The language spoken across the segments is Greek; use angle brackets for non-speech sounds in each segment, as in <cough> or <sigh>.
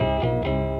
Música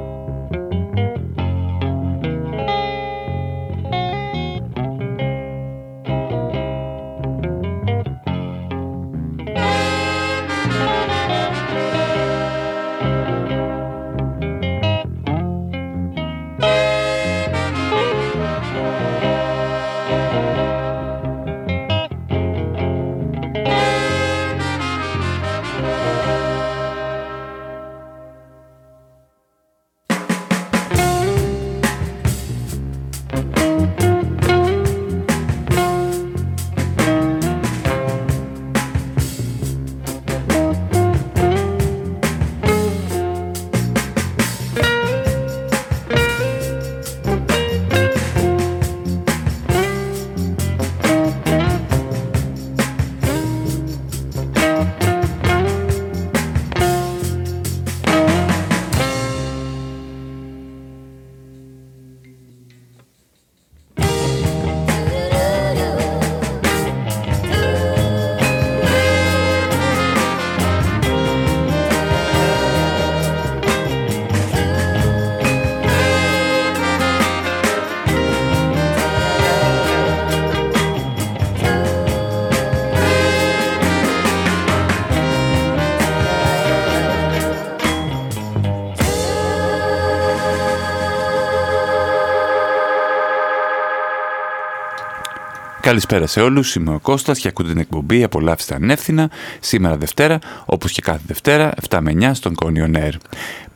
Καλησπέρα σε όλους, είμαι ο Κώστας και ακούτε την εκπομπή «Απολαύστε ανεύθυνα» σήμερα Δευτέρα, όπως και κάθε Δευτέρα, 7 με 9 στον Κόνιον Air.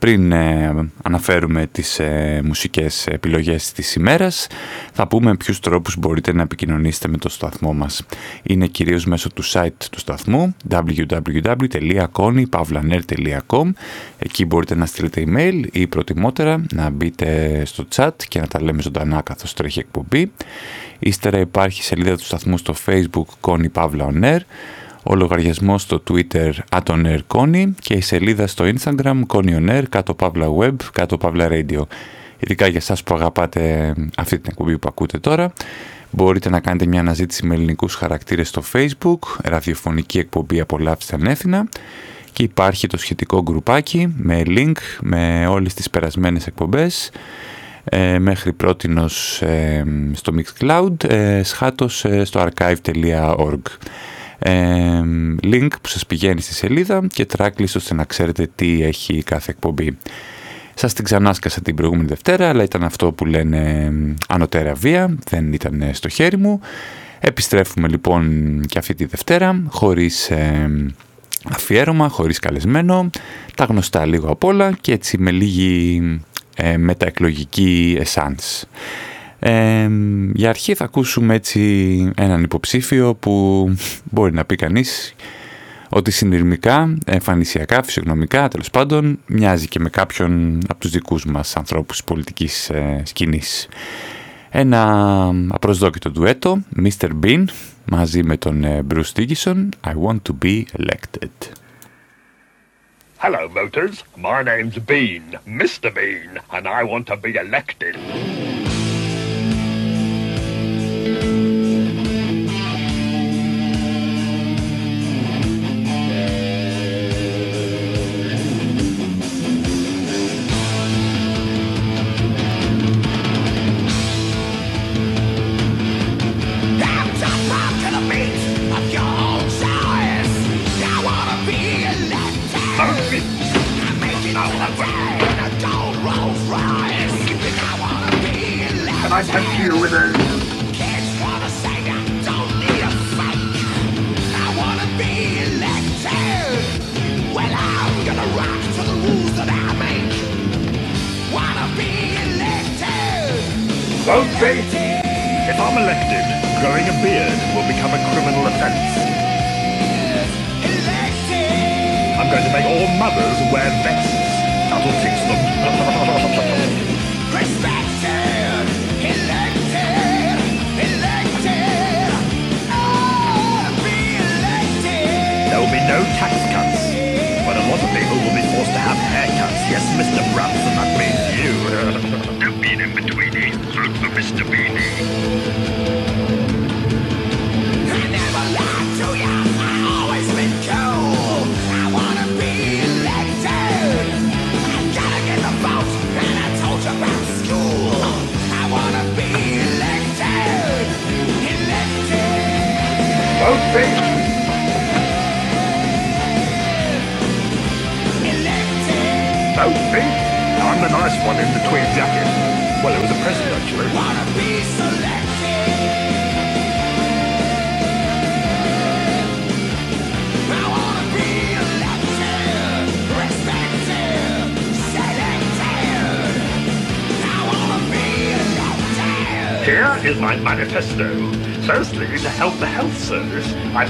Πριν ε, αναφέρουμε τις ε, μουσικές επιλογές της ημέρας, θα πούμε ποιους τρόπους μπορείτε να επικοινωνήσετε με το σταθμό μας. Είναι κυρίως μέσω του site του σταθμού www.konypavlaner.com Εκεί μπορείτε να στείλετε email ή προτιμότερα να μπείτε στο chat και να τα λέμε ζωντανά καθώς τρέχει εκπομπή. Ύστερα υπάρχει σελίδα του σταθμού στο facebook Connie Pavla On Air, ο λογαριασμός στο twitter Air Connie και η σελίδα στο instagram Connie On Air, κάτω Pavla Web, κάτω Pavla Radio. Ειδικά για εσάς που αγαπάτε αυτή την εκπομπή που ακούτε τώρα, μπορείτε να κάνετε μια αναζήτηση με ελληνικούς χαρακτήρες στο facebook, ραδιοφωνική εκπομπή Απολαύστε Ανέθινα και υπάρχει το σχετικό γκρουπάκι με link με όλες τις περασμένες εκπομπές ε, μέχρι πρότινος ε, στο Mixcloud, ε, σχάτως ε, στο archive.org. Ε, link που σας πηγαίνει στη σελίδα και tracklist ώστε να ξέρετε τι έχει κάθε εκπομπή. Σας την ξανάσκασα την προηγούμενη Δευτέρα, αλλά ήταν αυτό που λένε ανωτέρα βία, δεν ήταν στο χέρι μου. Επιστρέφουμε λοιπόν και αυτή τη Δευτέρα, χωρίς αφιέρωμα, χωρίς καλεσμένο, τα γνωστά λίγο απ' όλα και έτσι με λίγη ε, μεταεκλογική εσάνς. Ε, για αρχή θα ακούσουμε έτσι έναν υποψήφιο που μπορεί να πει κανείς ότι συνειρμικά, εμφανισιακά, φυσιογνωμικά, τέλος πάντων, μοιάζει και με κάποιον από τους δικούς μας ανθρώπους πολιτικής ε, σκηνής. Ένα απροσδόκητο ντουέτο, Mr. Bean, μαζί με τον ε, Bruce Dickinson, I want to be elected. Hello, Motors. My name's Bean, Mr. Bean, and I want to be elected.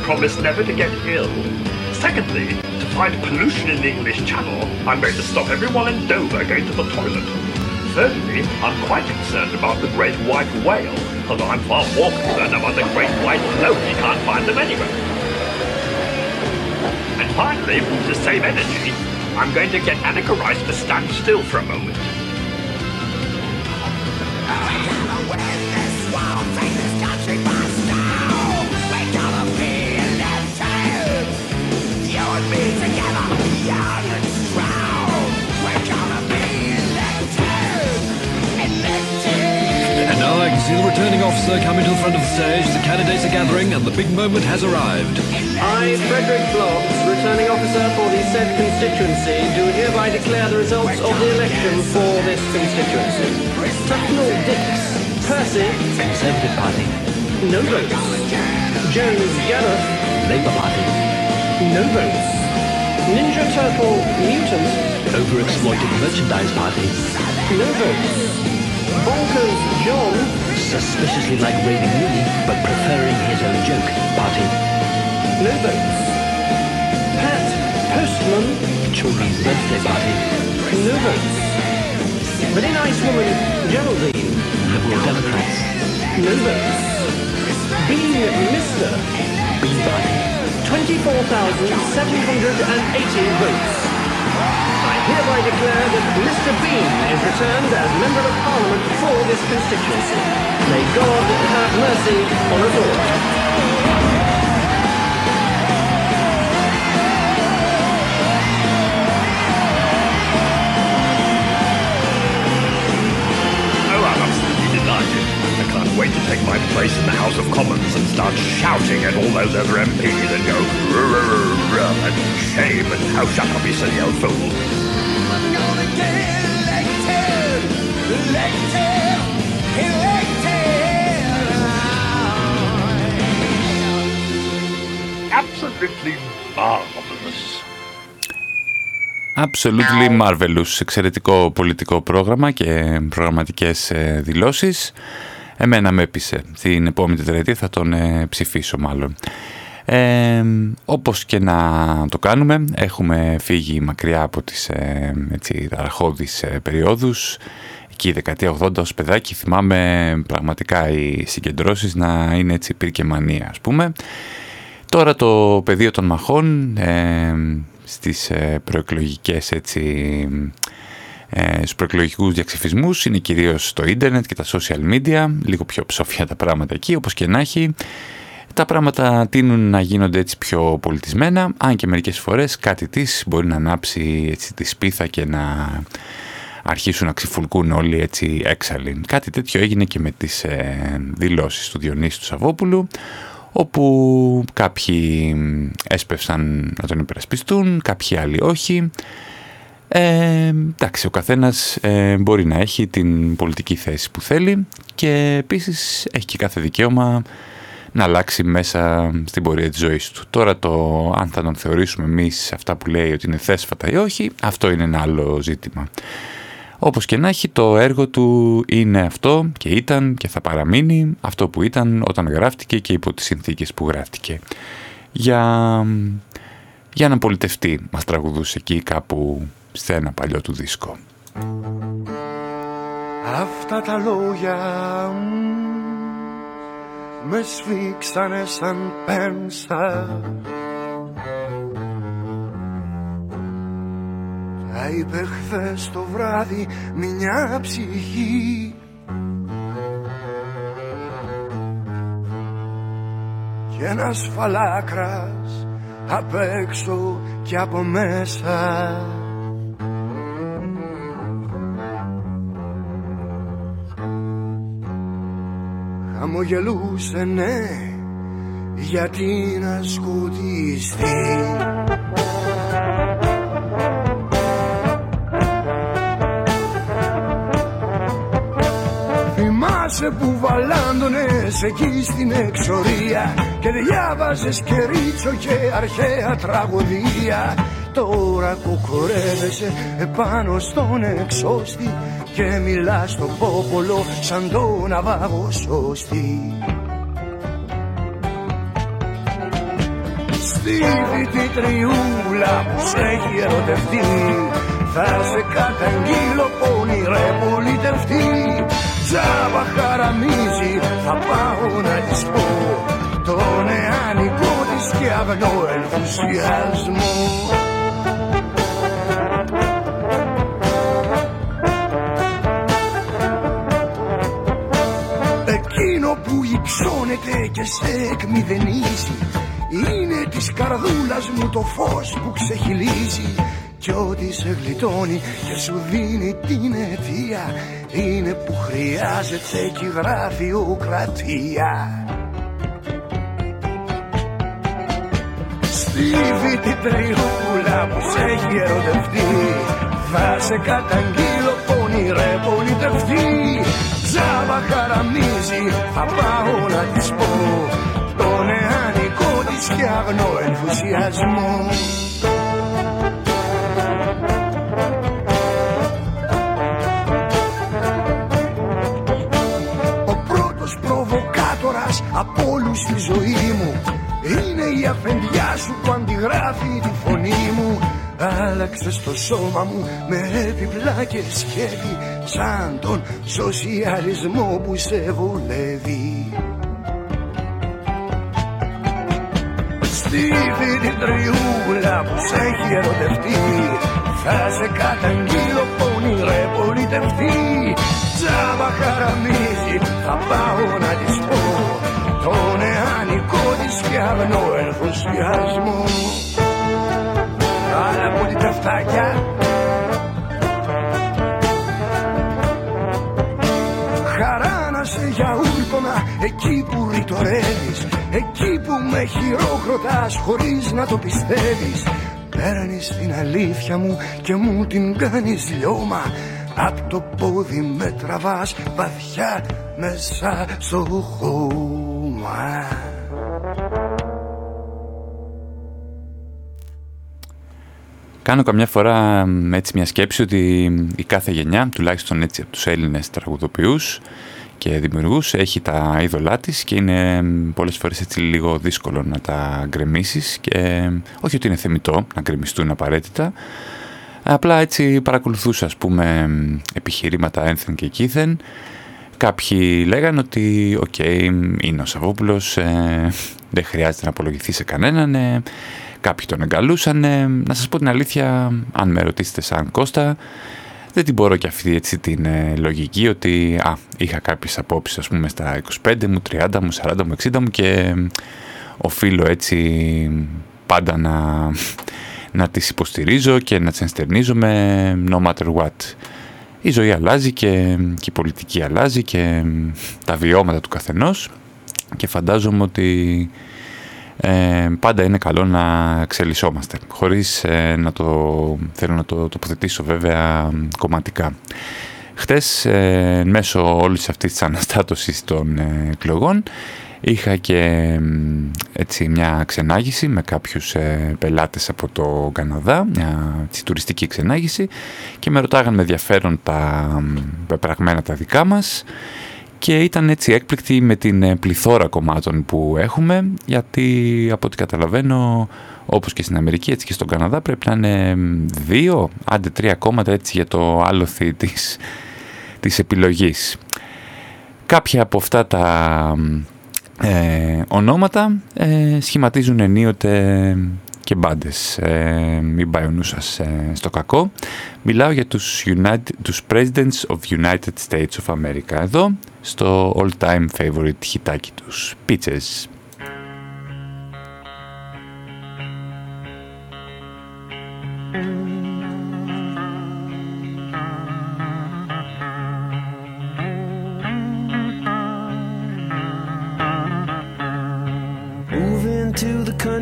Service, I promise never to get ill. Secondly, to fight pollution in the English Channel, I'm going to stop everyone in Dover going to the toilet. Thirdly, I'm quite concerned about the great white whale, although I'm far more concerned about the great white float. You can't find them anywhere. And finally, to save energy, I'm going to get Annika Rice to stand still for a moment. See the returning officer coming to the front of the stage. The candidates are gathering, and the big moment has arrived. I, Frederick Bloggs, returning officer for the said constituency, do hereby declare the results of the election for this constituency. Tucknell Dix, Percy, Conservative Party. No votes. Jones Gareth, Labour Party. No votes. Ninja Turtle Mutant, Overexploited Merchandise Party. No votes. Bonkers John, Suspiciously like Raving Willie, but preferring his own joke. Party. no votes. Pat Postman, Children's Birthday Party. no votes. Very nice woman Geraldine, Liberal Democrats. no votes. Bean Mister, Bean Party. 24,780 votes. Hereby declare that Mr. Bean is returned as Member of Parliament for this constituency. May God have mercy on us all. Oh, wait to take my place in the House of Commons start shouting at all those other MPs and go, "Rrr, rrr, rrr, rrr," and shame and oh, shut up, you silly old fool. Absolutely marvelous. Absolutely Marvelous. Εξαιρετικό πολιτικό πρόγραμμα και προγραμματικές ε, δηλώσεις. Εμένα με έπεισε. Την επόμενη τετραετία θα τον ε, ψηφίσω μάλλον. Ε, όπως και να το κάνουμε, έχουμε φύγει μακριά από τις ε, έτσι, ταραχώδεις ε, περιόδους. Εκεί η δεκαετία 80 ως παιδάκι θυμάμαι πραγματικά οι συγκεντρώσεις να είναι έτσι πυρ μανία ας πούμε. Τώρα το πεδίο των μαχών ε, στις ε, προεκλογικές έτσι, ε, στους προεκλογικούς διαξυφισμούς είναι κυρίως το ίντερνετ και τα social media, λίγο πιο ψόφια τα πράγματα εκεί, όπως και να έχει. Τα πράγματα τείνουν να γίνονται έτσι πιο πολιτισμένα, αν και μερικές φορές κάτι της μπορεί να ανάψει έτσι τη σπίθα και να αρχίσουν να ξυφουλκούν όλοι έτσι έξαλλοι. Κάτι τέτοιο έγινε και με τις ε, δηλώσεις του Διονύση του Σαββόπουλου, όπου κάποιοι έσπευσαν να τον υπερασπιστούν, κάποιοι άλλοι όχι. Ε, εντάξει, ο καθένας ε, μπορεί να έχει την πολιτική θέση που θέλει και επίσης έχει και κάθε δικαίωμα να αλλάξει μέσα στην πορεία της ζωής του. Τώρα το αν θα τον θεωρήσουμε εμείς αυτά που λέει ότι είναι θέσφατα ή όχι, αυτό είναι ένα άλλο ζήτημα. Όπως και να έχει το έργο του είναι αυτό και ήταν και θα παραμείνει αυτό που ήταν όταν γράφτηκε και υπό τις συνθήκες που γράφτηκε. Για, για να πολιτευτεί μας τραγουδούσε εκεί κάπου σε ένα παλιό του δίσκο. Αυτά τα λόγια μου με σφίξανε σαν πένσα. Τα είπε χθες το βράδυ μια ψυχή. Κι ένας φαλάκρας απ' έξω και από μέσα Αμογελούσε ναι γιατί να σκοτιστεί. Θυμάσαι που βαλάντωνες εκεί στην εξορία Και διάβαζες και ρίτσο και αρχαία τραγωδία. Τώρα κοκορεύεσαι επάνω στον εξώστη και μιλάς στο πόπολο σαν τον αβάγο σώστη Στη τη τριούλα που σε έχει ερωτευτεί θα σε καταγγείλω πόνιρε πολιτευτή Τζάμπα χαραμίζει θα πάω να της πω Το νεανικό της και αγνό ενθουσιασμό υψώνεται και σε εκμηδενίζει. Είναι της καρδούλας μου το φως που ξεχυλίζει. Κι ό,τι σε γλιτώνει και σου δίνει την αιτία Είναι που χρειάζεται και γραφειοκρατία Στίβη την τριούλα που σε έχει ερωτευτεί. Θα σε καταγγείλω πόνιρε πολιτευτή Τζάμπα χαραμίζει θα πάω να της πω. Το νεανικό της και αγνό ενθουσιασμό. Από όλους στη ζωή μου Είναι η αφεντιά σου που αντιγράφει τη φωνή μου. Άλλαξε το σώμα μου με επιπλά και σχέδι Σαν τον σοσιαλισμό που σε βολεύει Στίβη την τριούλα που σε έχει ερωτευτεί Θα σε καταγγείλω πόνιρε πολιτευτή. Τζάμπα χαραμίζει θα πάω να της πω το νεανικό της και αγνό ενθουσιασμό. Άλλα πολιτευτάκια Χαρά να σε γιαούρτωνα εκεί που ρητορεύεις Εκεί που με χειρόκροτας χωρίς να το πιστεύεις. Παίρνεις την αλήθεια μου και μου την κάνεις λιώμα. Απ' το πόδι με τραβάς βαθιά μέσα στο χώμα. Κάνω καμιά φορά έτσι μια σκέψη ότι η κάθε γενιά, τουλάχιστον έτσι από τους Έλληνες τραγουδοποιούς και δημιουργούς, έχει τα είδωλά της και είναι πολλές φορές έτσι λίγο δύσκολο να τα γκρεμίσεις και όχι ότι είναι θεμητό να γκρεμιστούν απαραίτητα, Απλά έτσι παρακολουθούσα ας πούμε επιχειρήματα ένθεν και κείθεν. Κάποιοι λέγανε ότι οκ, είναι ο Σαββόπουλος, ε, δεν χρειάζεται να απολογηθεί σε κανέναν. Ε, κάποιοι τον εγκαλούσαν. να σας πω την αλήθεια, αν με ρωτήσετε σαν Κώστα, δεν την μπορώ και αυτή έτσι την ε, λογική ότι α, είχα κάποιες απόψεις ας πούμε στα 25 μου, 30 μου, 40 μου, 60 μου και οφείλω έτσι πάντα να να τις υποστηρίζω και να τις ενστερνίζομαι no matter what. Η ζωή αλλάζει και, και η πολιτική αλλάζει και τα βιώματα του καθενός και φαντάζομαι ότι ε, πάντα είναι καλό να εξελισσόμαστε χωρίς ε, να το θέλω να το τοποθετήσω βέβαια κομματικά. Χτες ε, μέσω όλης αυτής της αναστάτωσης των εκλογών Είχα και έτσι μια ξενάγηση με κάποιους ε, πελάτες από το Καναδά, μια τουριστική ξενάγηση και με ρωτάγαν με ενδιαφέρον τα πεπραγμένα τα δικά μας και ήταν έτσι έκπληκτοι με την ε, πληθώρα κομμάτων που έχουμε γιατί από ό,τι καταλαβαίνω όπως και στην Αμερική έτσι και στον Καναδά πρέπει να είναι δύο, άντε τρία κόμματα έτσι για το άλοθη της, της επιλογής. Κάποια από αυτά τα ε, ονόματα ε, σχηματίζουν ενίοτε και μπάντες. Ε, μην πάει ο νους σας ε, στο κακό. Μιλάω για τους, United, τους Presidents of United States of America εδώ στο all-time favorite χιτάκι τους, Peaches.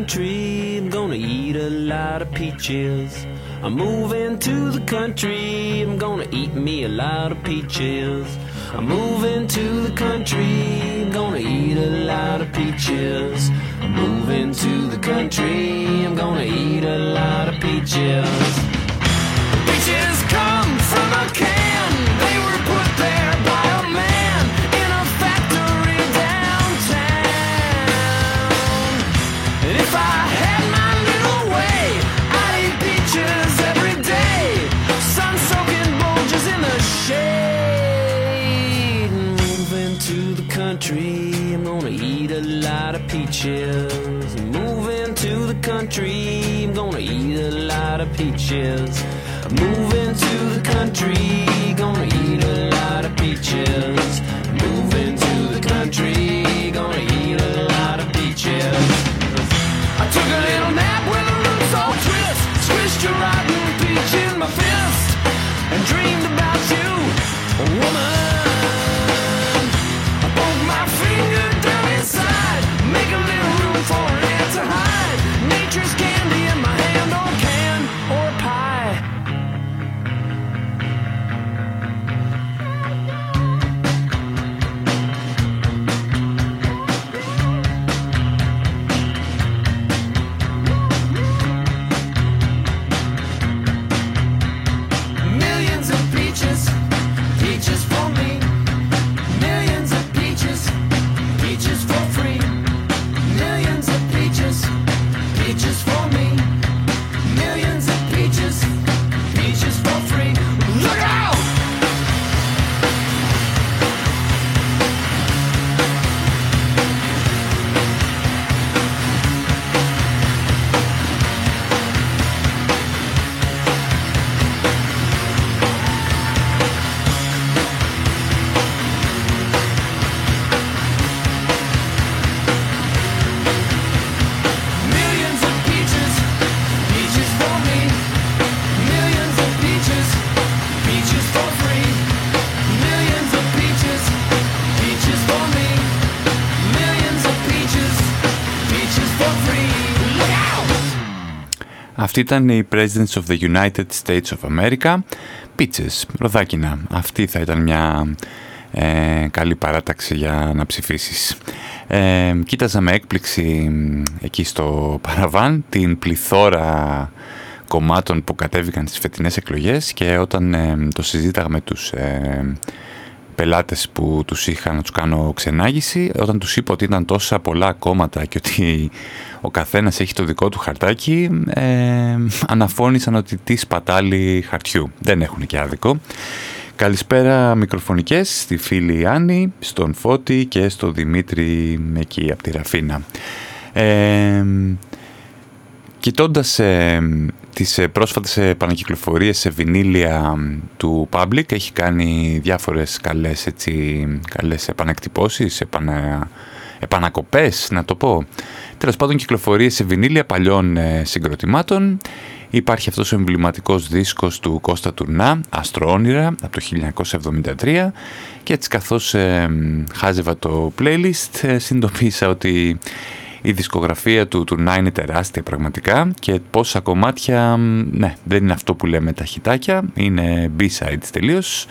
country. I'm gonna eat a lot of peaches. I'm moving to the country. I'm gonna eat me a lot of peaches. I'm moving to the country. Gonna eat a lot of peaches. I'm moving to the country. I'm gonna eat a lot of. Peaches peaches. Moving to the country, I'm gonna eat a lot of peaches. Moving to the country, gonna eat a lot of peaches. Moving to the country, gonna eat a lot of peaches. I took a little nap with a roots all twist, squished a rotten peach in my fist, and dreamed about you, woman. Αυτή ήταν η Presidents of the United States of America. Peaches, ροδάκινα. Αυτή θα ήταν μια ε, καλή παράταξη για να ψηφίσεις. Ε, κοίταζα με έκπληξη μ, εκεί στο παραβάν την πληθώρα κομμάτων που κατέβηκαν στις φετινές εκλογές και όταν ε, το συζήταγα με τους ε, πελάτες που τους είχα να τους κάνω ξενάγηση όταν τους είπα ότι ήταν τόσα πολλά κόμματα και ότι ο καθένας έχει το δικό του χαρτάκι ε, αναφώνησαν ότι τι σπατάλη χαρτιού δεν έχουν και άδικο Καλησπέρα μικροφωνικές στη φίλη Άννη, στον Φώτη και στο Δημήτρη εκεί από τη Ραφίνα. Ε, Κοιτώντας ε, τις ε, πρόσφατες επανακυκλοφορίες σε βινίλια του Public έχει κάνει διάφορες καλές, έτσι, καλές επανακτυπώσεις, επανα, επανακοπές να το πω. Τέλος πάντων κυκλοφορίες σε βινίλια παλιών ε, συγκροτημάτων. Υπάρχει αυτός ο εμβληματικός δίσκος του Κώστα Τουρνά, Αστροόνυρα, από το 1973 και έτσι καθώς ε, χάζευα το playlist ε, συνειδητοποίησα ότι η δισκογραφία του Τουρνά είναι τεράστια πραγματικά και πόσα κομμάτια, ναι, δεν είναι αυτό που λέμε τα χιτάκια, είναι B-sides τελείως,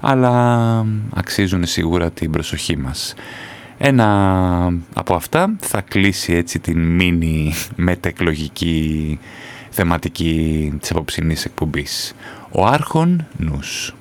αλλά αξίζουν σίγουρα την προσοχή μας. Ένα από αυτά θα κλείσει έτσι την μίνι <laughs> μετεκλογική θεματική της απόψινής εκπομπής. Ο Άρχον Νους.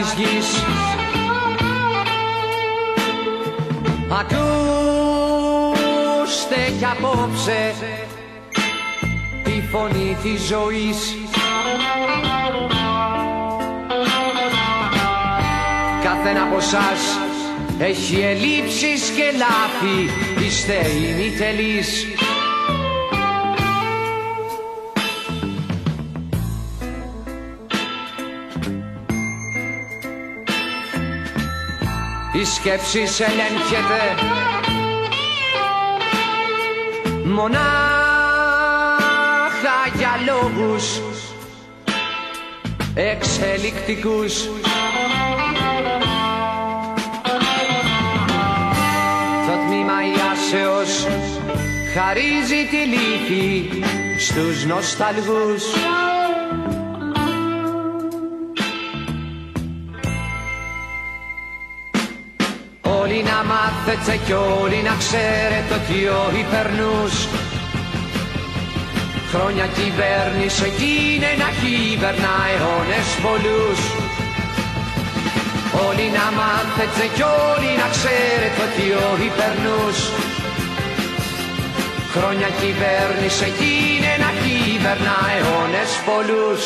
Της γης. Ακούστε κι απόψε τη φωνή της ζωής. Καθένα από εσάς έχει ελλείψεις και λάθη είστε ημιτελείς Η σκέψη ελέγχεται. Μονάχα για λόγους εξελικτικούς. Το τμήμα Ιάσεως χαρίζει τη λύθη στους νοσταλγούς Όλοι να μάθετε κι όλοι να ξέρετε ότι ο υπερνούς Χρόνια κυβέρνησε κι είναι να κυβερνά αιώνες πολλούς. Όλοι να μάθετε κι όλοι να ξέρετε ότι ο υπερνούς Χρόνια κυβέρνησε κι είναι να κυβερνά αιώνες πολλούς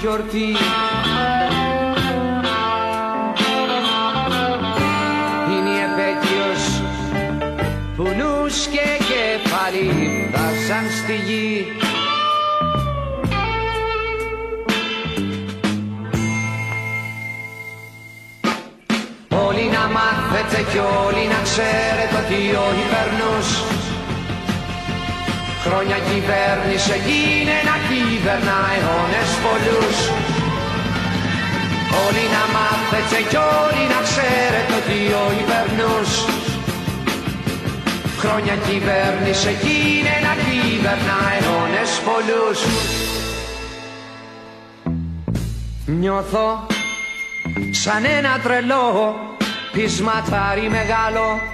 γιορτή. Είναι η επέτειος που νους και κεφάλι βάζαν στη γη. Όλοι να μάθετε κι όλοι να ξέρετε ότι ο υπερνούς Χρόνια κυβέρνησε γίνε να κυβερνά αιώνες πολλούς Όλοι να μάθετε κι όλοι να ξέρετε ότι ο υπερνούς Χρόνια κυβέρνησε γίνε να κυβερνά αιώνες πολλούς Νιώθω σαν ένα τρελό πεισματάρι μεγάλο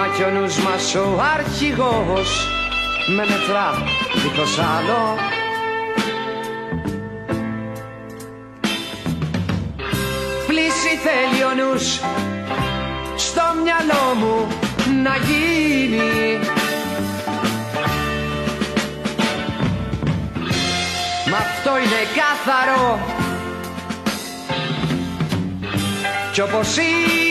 Μα κι ο νους μας ο αρχηγός με μετρά δίχως άλλο. Πλήση θέλει ο νους στο μυαλό μου να γίνει. Μα αυτό είναι καθαρό. Κι όπως είναι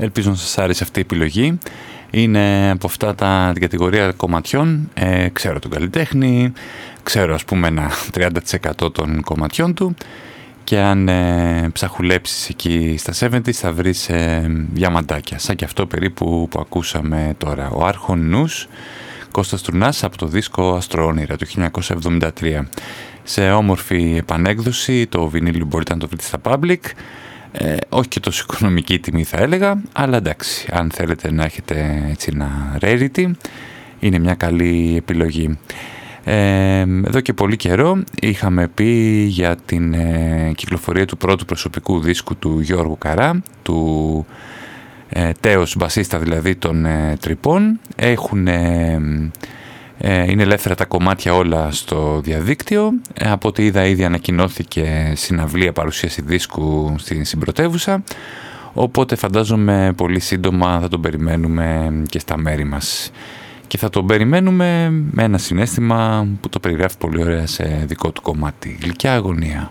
Ελπίζω να σας άρεσε αυτή η επιλογή. Είναι από αυτά τα την κατηγορία κομματιών. Ε, ξέρω τον καλλιτέχνη, ξέρω ας πούμε ένα 30% των κομματιών του και αν ε, ψαχουλέψεις εκεί στα 70 θα βρεις ε, διαμαντάκια, σαν και αυτό περίπου που ακούσαμε τώρα. Ο Άρχον Νους, Κώστας Τρουνάς από το δίσκο Αστροόνυρα του 1973. Σε όμορφη επανέκδοση, το βινίλιο μπορείτε να το βρείτε στα Public, ε, όχι και τόσο οικονομική τιμή θα έλεγα, αλλά εντάξει, αν θέλετε να έχετε έτσι ένα rarity, είναι μια καλή επιλογή. Ε, εδώ και πολύ καιρό είχαμε πει για την ε, κυκλοφορία του πρώτου προσωπικού δίσκου του Γιώργου Καρά, του ε, τέος μπασίστα δηλαδή των ε, τρυπών. Έχουν, ε, είναι ελεύθερα τα κομμάτια όλα στο διαδίκτυο. από ό,τι είδα ήδη ανακοινώθηκε συναυλία παρουσίαση δίσκου στην συμπρωτεύουσα. Οπότε φαντάζομαι πολύ σύντομα θα τον περιμένουμε και στα μέρη μας και θα τον περιμένουμε με ένα συνέστημα που το περιγράφει πολύ ωραία σε δικό του κομμάτι. Γλυκιά αγωνία.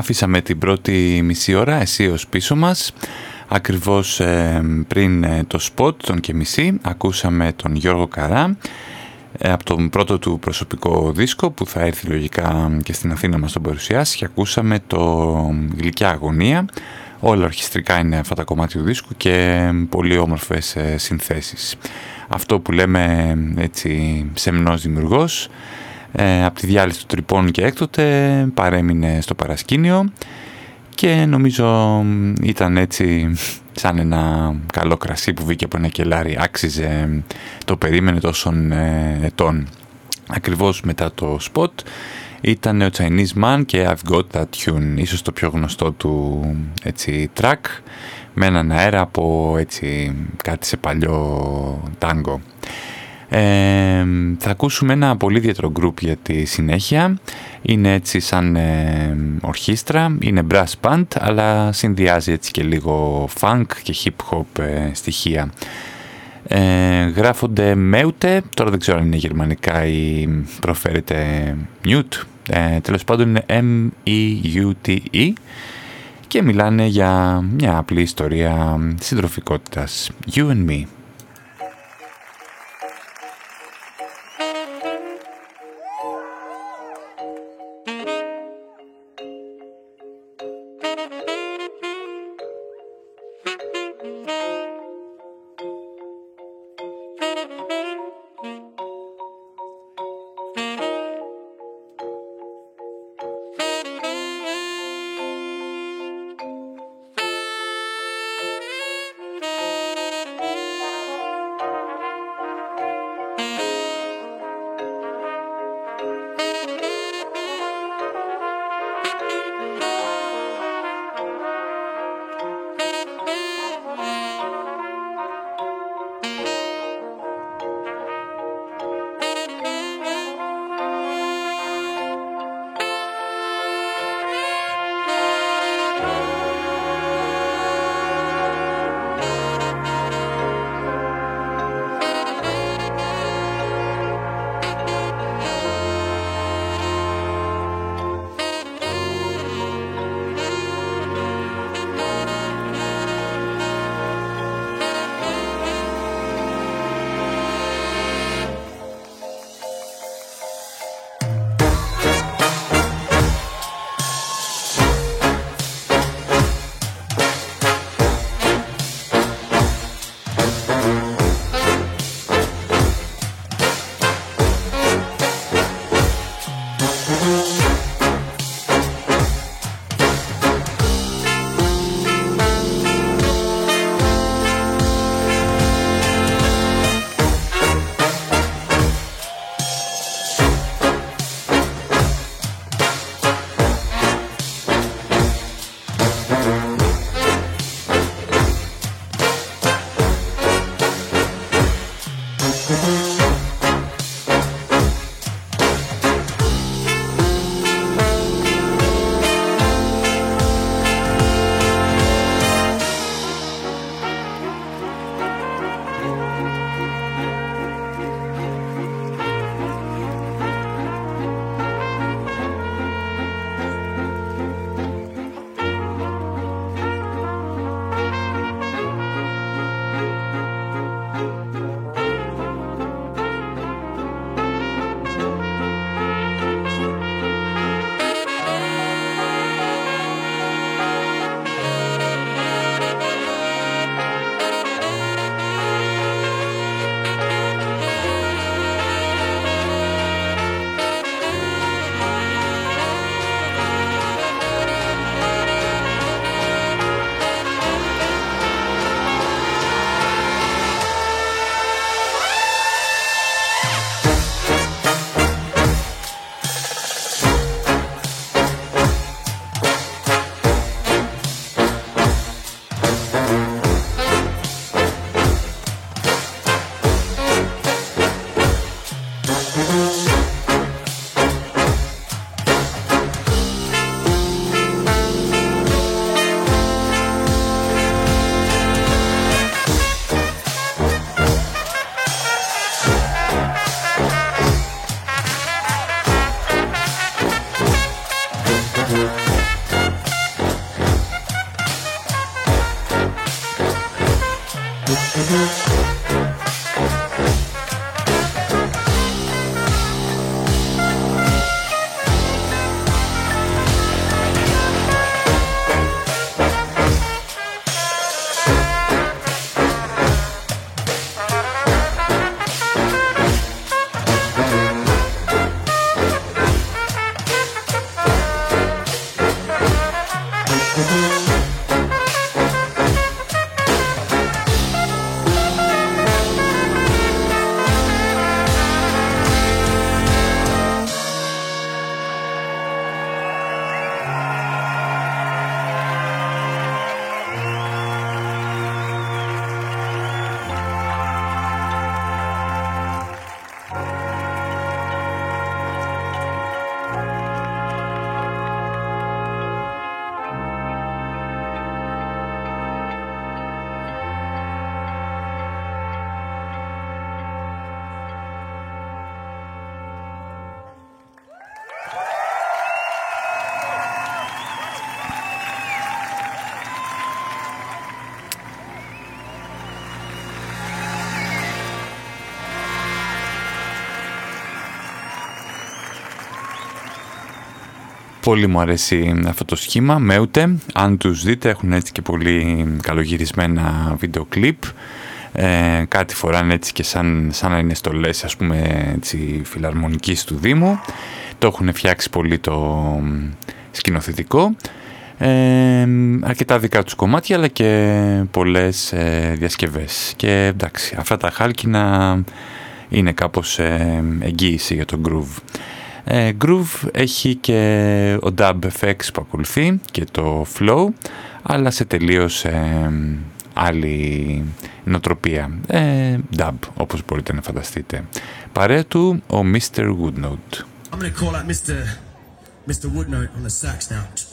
Αφήσαμε την πρώτη μισή ώρα ως πίσω μας. Ακριβώς ε, πριν ε, το σποτ, τον και μισή, ακούσαμε τον Γιώργο Καρά ε, από τον πρώτο του προσωπικό δίσκο που θα έρθει λογικά και στην Αθήνα μας τον παρουσιάσει και ακούσαμε το Γλυκιά Αγωνία. Όλα ορχιστρικά είναι αυτά τα κομμάτια του δίσκου και πολύ όμορφες συνθέσεις. Αυτό που λέμε έτσι σεμνός δημιουργός Ε, από τη διάλυση του τρυπών και έκτοτε παρέμεινε στο παρασκήνιο και νομίζω ήταν έτσι σαν ένα καλό κρασί που βγήκε από ένα κελάρι. Άξιζε, το περίμενε τόσων ε, ετών. Ακριβώς μετά το spot ήταν ο Chinese Man και I've Got That Tune, ίσως το πιο γνωστό του έτσι, track, με έναν αέρα από έτσι, κάτι σε παλιό τάγκο. Ε, θα ακούσουμε ένα πολύ ιδιαίτερο group για τη συνέχεια. Είναι έτσι σαν ε, ορχήστρα, είναι brass band, αλλά συνδυάζει έτσι και λίγο funk και hip hop ε, στοιχεία. Ε, γράφονται Meute, τώρα δεν ξέρω αν είναι γερμανικά ή προφέρεται Mute, ε, τέλος πάντων είναι M-E-U-T-E και μιλάνε για μια απλή ιστορία συντροφικότητας. You and me. Mm-hmm. Πολύ μου αρέσει αυτό το σχήμα, με ούτε. Αν τους δείτε έχουν έτσι και πολύ καλογυρισμένα βίντεο κλιπ. Ε, κάτι φοράνε έτσι και σαν, σαν να είναι στολές ας πούμε έτσι, φιλαρμονικής του Δήμου. Το έχουν φτιάξει πολύ το σκηνοθετικό. Ε, αρκετά δικά τους κομμάτια αλλά και πολλές ε, διασκευές. Και εντάξει, αυτά τα χάλκινα είναι κάπως ε, εγγύηση για το groove. Ε, groove έχει και ο dub effects που ακολουθεί και το flow, αλλά σε τελείως ε, άλλη νοοτροπία. Ε, dub, όπως μπορείτε να φανταστείτε. Παρέα του, ο Mr. Woodnote. I'm going to call out Mr. Mr. Woodnote on the sax now.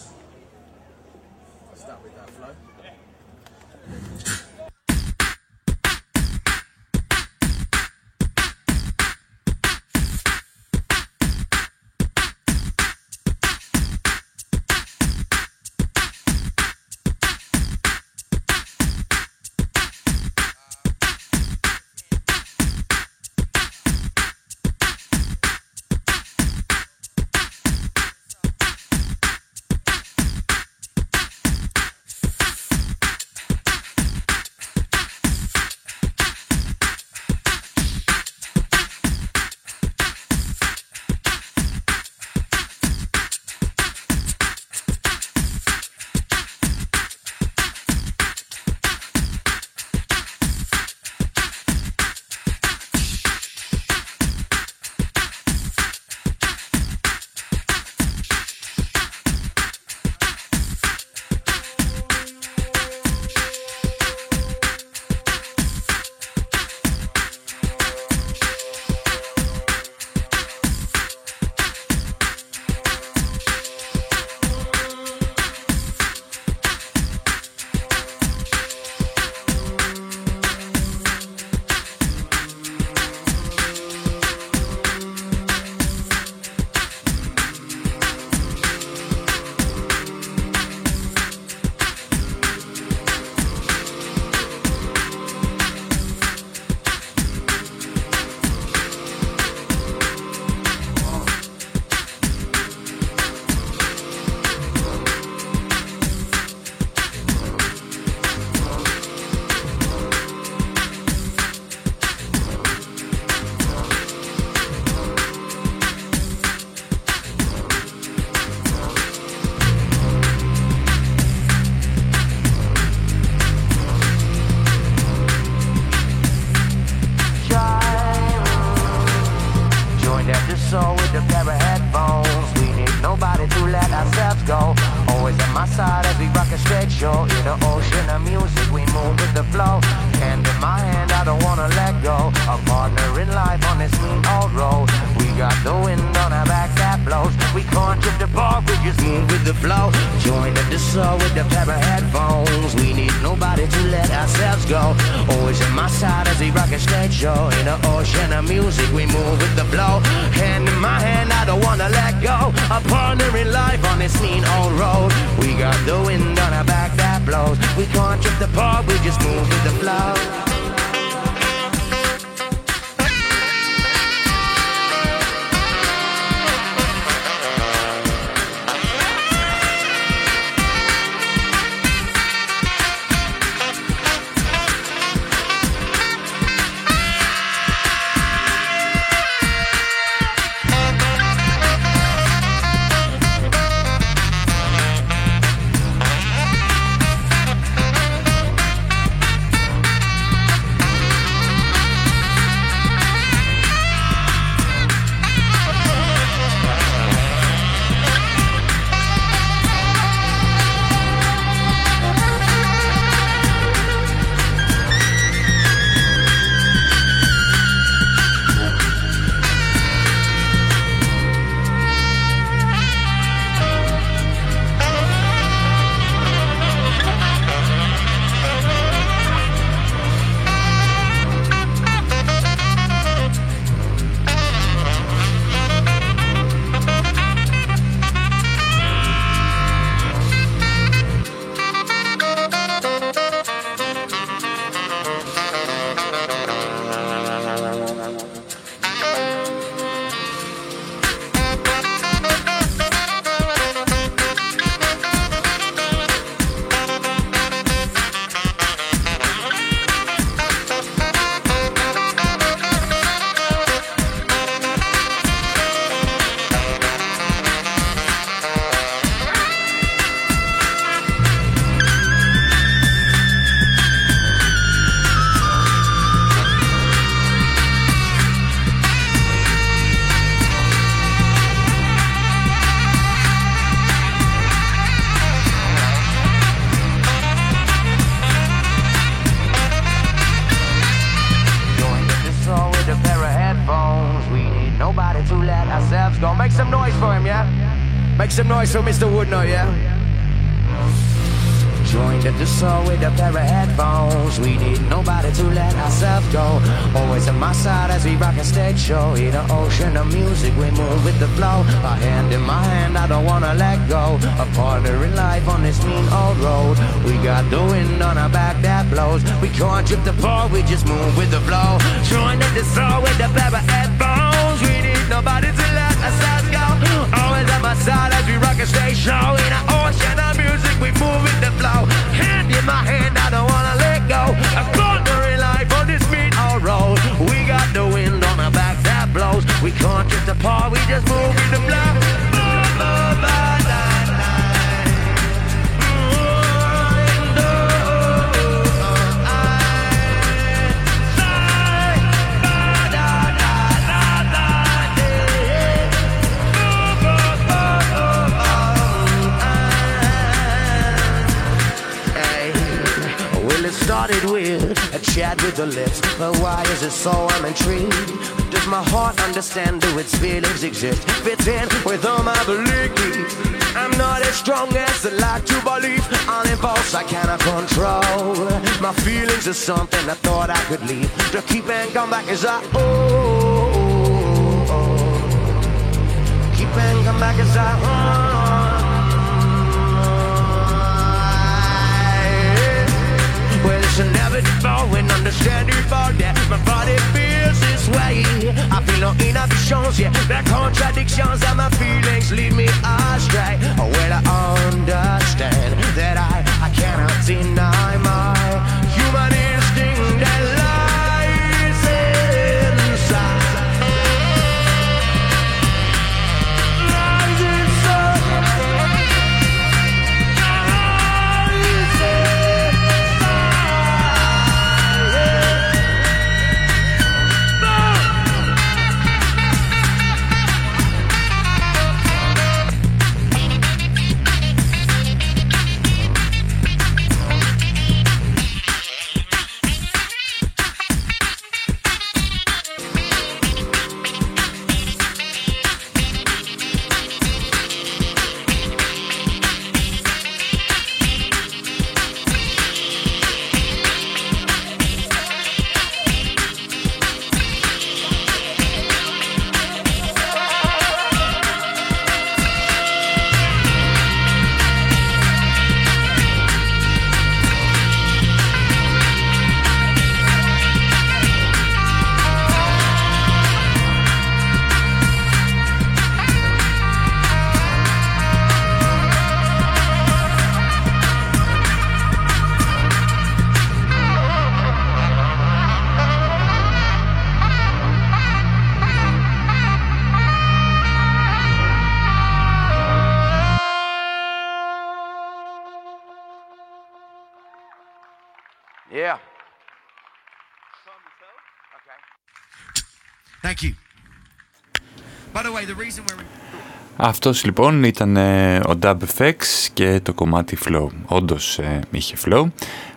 Αυτός λοιπόν ήταν ε, ο Dub FX και το κομμάτι Flow. Όντως ε, είχε Flow.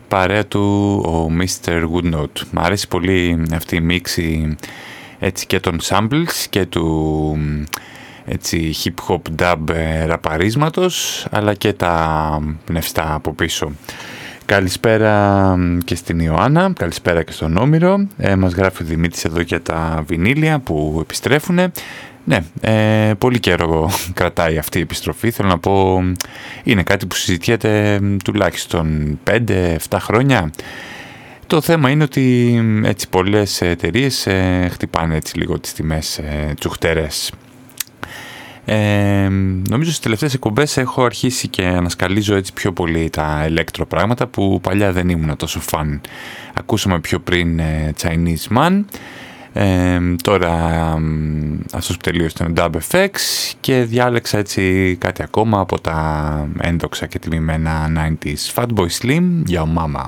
Παρέα του ο Mr. Woodnote. Μ' αρέσει πολύ αυτή η μίξη έτσι και των samples και του έτσι hip hop dub ε, ραπαρίσματος αλλά και τα πνευστά από πίσω. Καλησπέρα και στην Ιωάννα, καλησπέρα και στον Όμηρο. Ε, μας γράφει ο Δημήτρης εδώ για τα βινίλια που επιστρέφουν. Ναι, ε, πολύ καιρό κρατάει αυτή η επιστροφή. Θέλω να πω, είναι κάτι που συζητιέται τουλάχιστον 5-7 χρόνια. Το θέμα είναι ότι έτσι πολλές εταιρείες ε, χτυπάνε έτσι λίγο τις τιμές ε, τσουχτερές. Ε, νομίζω στις τελευταίες εκπομπές έχω αρχίσει και ανασκαλίζω έτσι πιο πολύ τα ηλέκτρο πράγματα που παλιά δεν ήμουν τόσο φαν. Ακούσαμε πιο πριν ε, Chinese Man, ε, τώρα ε, αυτός που τελείωσε ήταν Dub FX και διάλεξα έτσι κάτι ακόμα από τα ένδοξα και τιμημένα 90s Fatboy Slim για ο Mama.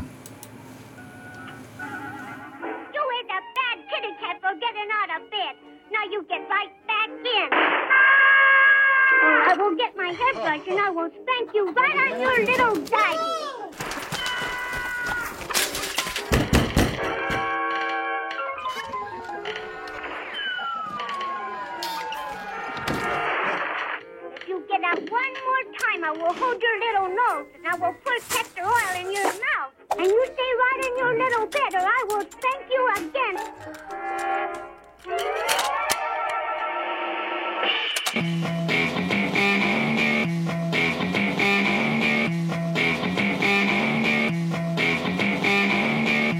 You is a bad kitty cat for getting out of bed. Now you get right back in. Or I will get my hairbrush and I will spank you right on your little daddy. That one more time, I will hold your little nose and I will put castor oil in your mouth. And you stay right in your little bed or I will spank you again.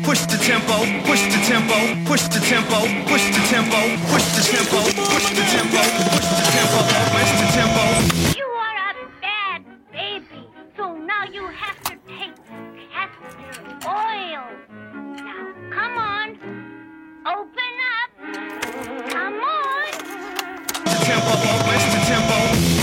Push the tempo, push the tempo, push the tempo, push the tempo, push the tempo, push the tempo, push the tempo, push the tempo. You have to take castor oil. Now, come on. Open up. Come on. Tempo, tempo.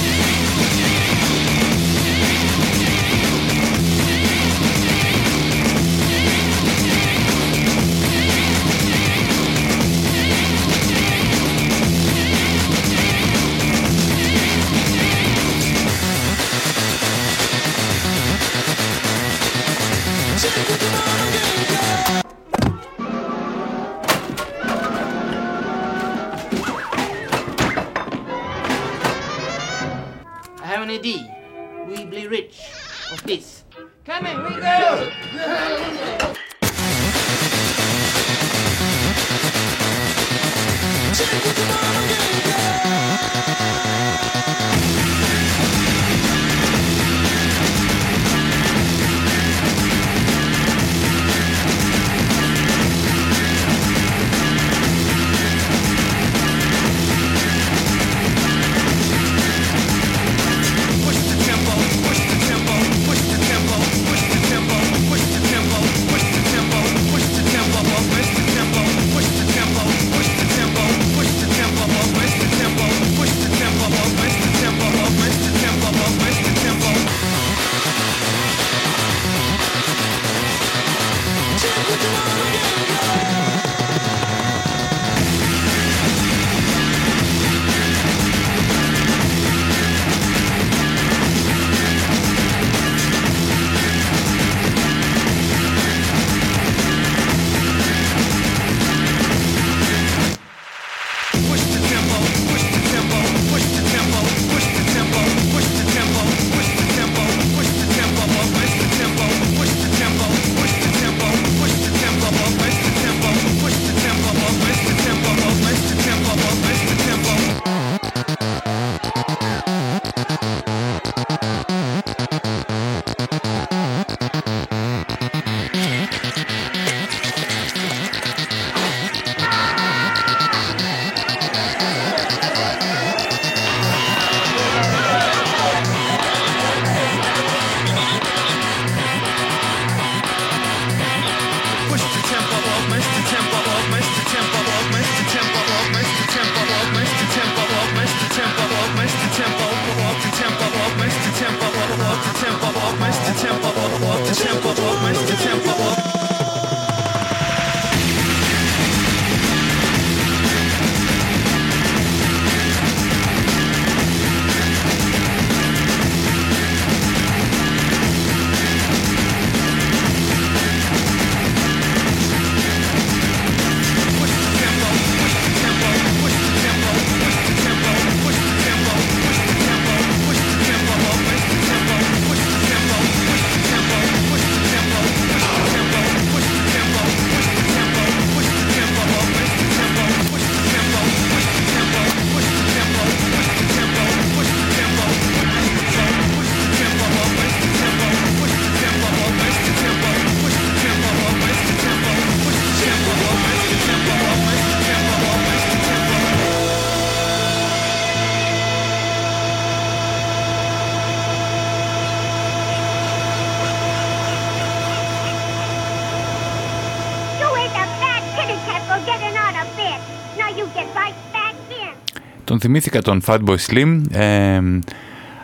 Θυμήθηκα τον Fatboy Slim, ε,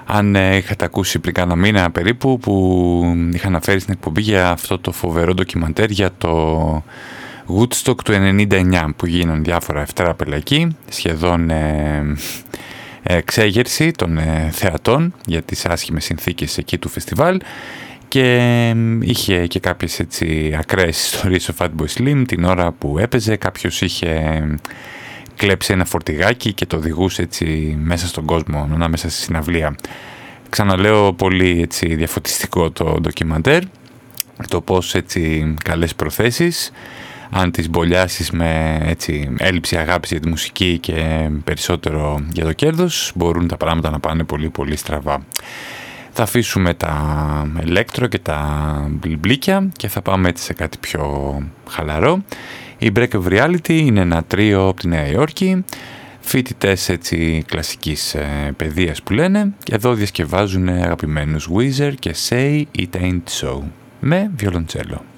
αν ε, είχατε ακούσει πριν κάνα μήνα περίπου, που είχα αναφέρει στην εκπομπή για αυτό το φοβερό ντοκιμαντέρ για το Woodstock του 99, που γίνανε διάφορα ευτράπελα εκεί, σχεδόν ε, εξέγερση των ε, θεατών για τις άσχημες συνθήκες εκεί του φεστιβάλ και είχε και κάποιες έτσι ακραίες ιστορίες ο Fatboy Slim την ώρα που έπαιζε κάποιος είχε κλέψει ένα φορτηγάκι και το οδηγούσε έτσι μέσα στον κόσμο ανάμεσα στη συναυλία ξαναλέω πολύ έτσι, διαφωτιστικό το ντοκιμαντέρ, το πώς έτσι καλές προθέσεις, αν τις μπολιάσεις με έτσι, έλλειψη αγάπης για τη μουσική και περισσότερο για το κέρδος, μπορούν τα πράγματα να πάνε πολύ πολύ στραβά. Θα αφήσουμε τα ηλέκτρο και τα μπλιμπλίκια και θα πάμε έτσι σε κάτι πιο χαλαρό. Η Break of Reality είναι ένα τρίο από τη Νέα Υόρκη, φοιτητές έτσι κλασικής ε, παιδείας που λένε και εδώ διασκευάζουν αγαπημένους Weezer και Say It Ain't So με βιολοντσέλο.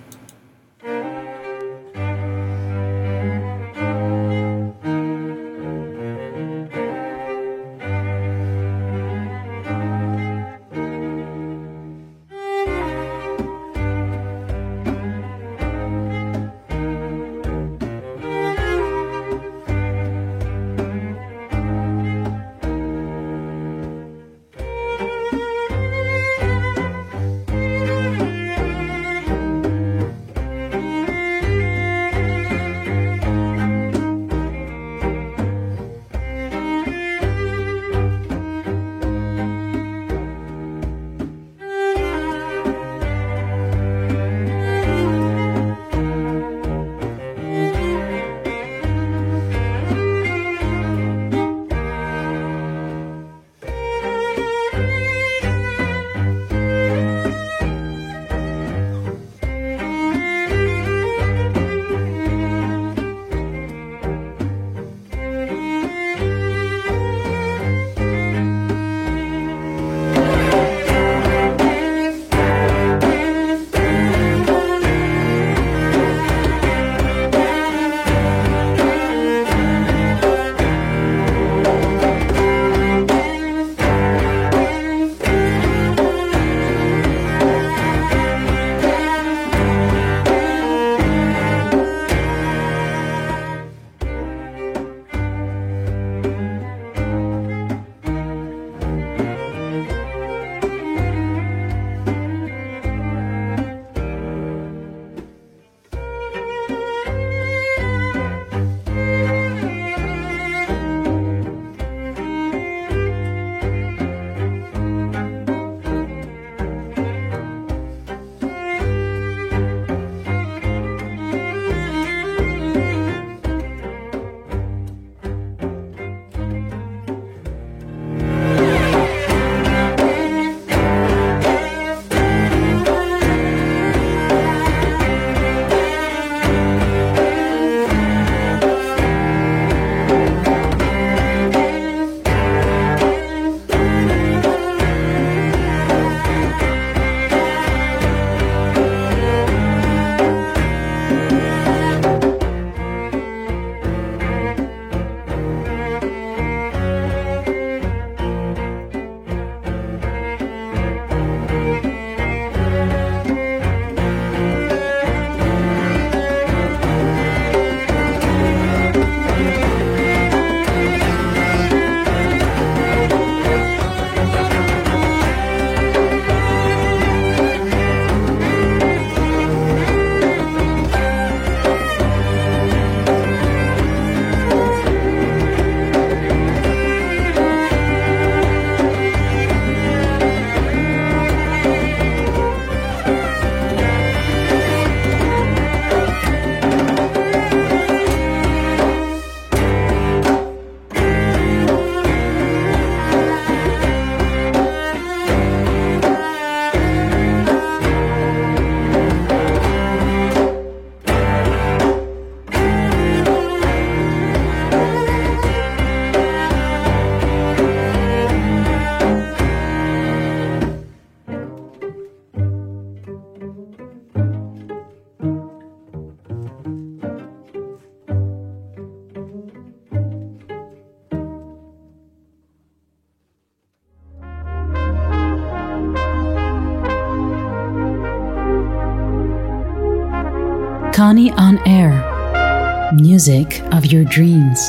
Music of your dreams.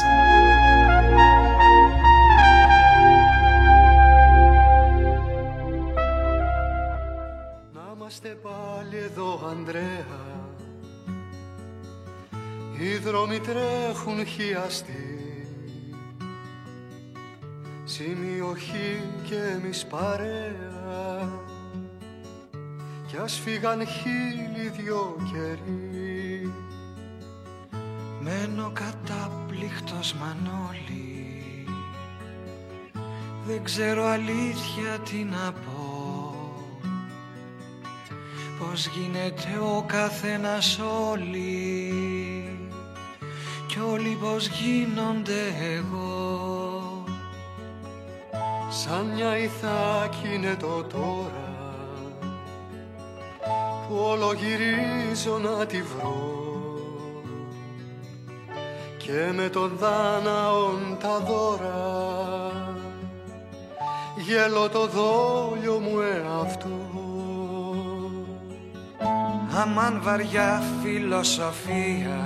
Να είμαστε πάλι εδώ, Ανδρέα. Οι δρόμοι τρέχουν χιαστοί. Σημείο Χ και εμείς παρέα. Κι ας φύγαν χίλιοι δυο καιροί Μένω κατάπληκτος Μανώλη. Δεν ξέρω αλήθεια τι να πω. Πως γίνεται ο καθένας όλοι. Κι όλοι πως γίνονται εγώ. Σαν μια ηθάκη είναι το τώρα Που όλο γυρίζω να τη βρω και με τον δάναον τα δώρα. Γέλω το δόλιο μου εαυτό Αμάν βαριά φιλοσοφία.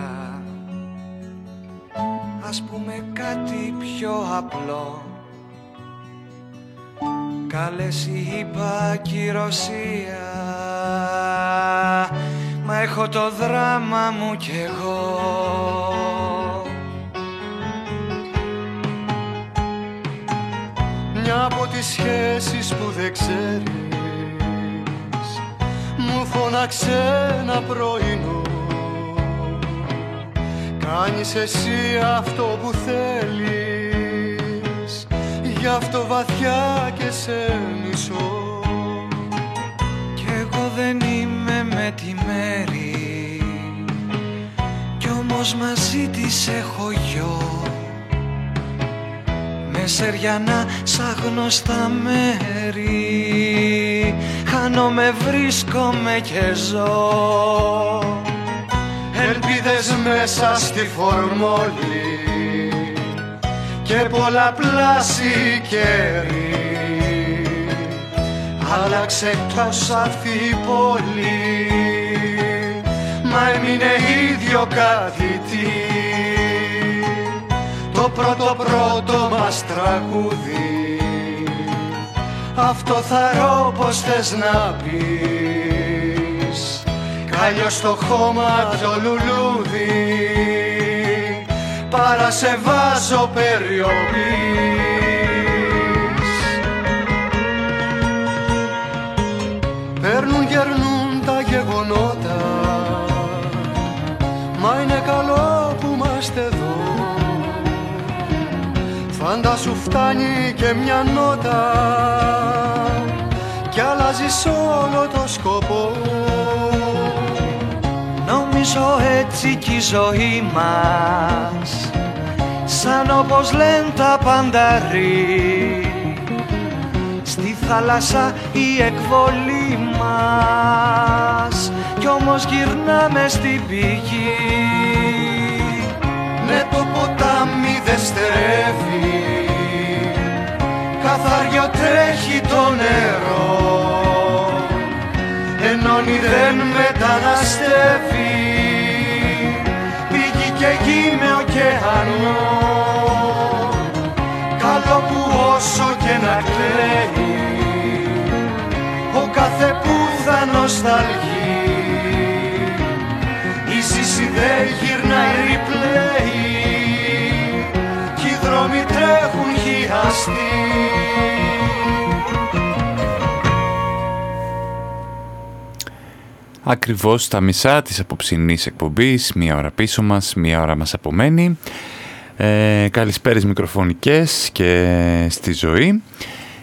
Ας πούμε κάτι πιο απλό. Κάλεση είπα κυρωσία Μα έχω το δράμα μου κι εγώ Μια από τις σχέσεις που δεν ξέρεις. Μου φώναξε ένα πρωινό. Κάνεις εσύ αυτό που θέλεις. Γι' αυτό βαθιά και σε μισώ. Κι εγώ δεν είμαι με τη μέρη. Κι όμως μαζί της έχω γιο. με σεριανά σαν γνωστά μέρη. Χάνομαι, βρίσκομαι και ζω. Ελπίδες μέσα στη φορμόλη Και πολλαπλάσι κέρι Άλλαξε τόσο αυτή η πόλη Μα έμεινε ίδιο κάτι τι το πρώτο πρώτο μας τραγούδι. Αυτό θα ρω πως θες να πεις. Κάλιο στο χώμα το λουλούδι. Παρά σε βάζω περιοπής Παίρνουν γερνούν τα γεγονότα Φαντάσου φτάνει και μια νότα κι αλλάζεις όλο το σκοπό. Νομίζω έτσι κι η ζωή μας σαν όπως λένε τα πανταρί στη θάλασσα η εκβολή μας κι όμως γυρνάμε στην πηγή. Ναι το ποτάμι δεν στερεύει καθαριό τρέχει το νερό ενώνει δεν μεταναστεύει. Πηγή και γη με ωκεανό καλό που όσο και να κλαίει ο κάθε που θα νοσταλγεί. Η ζήση δεν χιαστοί Ακριβώς στα μισά της απόψινής εκπομπής, μία ώρα πίσω μας, μία ώρα μας απομένει. Ε, καλησπέρες μικροφωνικές και στη ζωή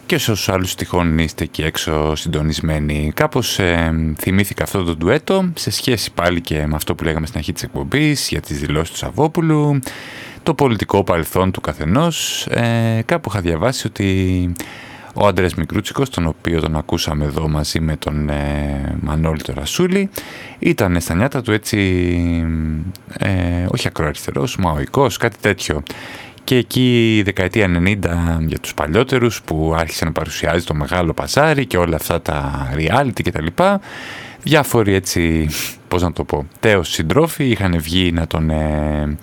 και σε όσους άλλους τυχόν είστε εκεί έξω συντονισμένοι. Κάπως ε, θυμήθηκα αυτό το ντουέτο σε σχέση πάλι και με αυτό που λέγαμε στην αρχή της εκπομπής για τις δηλώσεις του Σαββόπουλου, το πολιτικό παρελθόν του καθενός. Ε, κάπου είχα διαβάσει ότι ο Άντρες Μικρούτσικος, τον οποίο τον ακούσαμε εδώ μαζί με τον ε, Μανώλη τον Ρασούλη, ήταν στα νιάτα του έτσι, ε, όχι ακροαριστερός, μαοικός, κάτι τέτοιο. Και εκεί η δεκαετία 90 για τους παλιότερους που άρχισε να παρουσιάζει το μεγάλο παζάρι και όλα αυτά τα reality και τα λοιπά, διάφοροι έτσι, πώς να το πω, τέος συντρόφοι είχαν βγει να τον... Ε,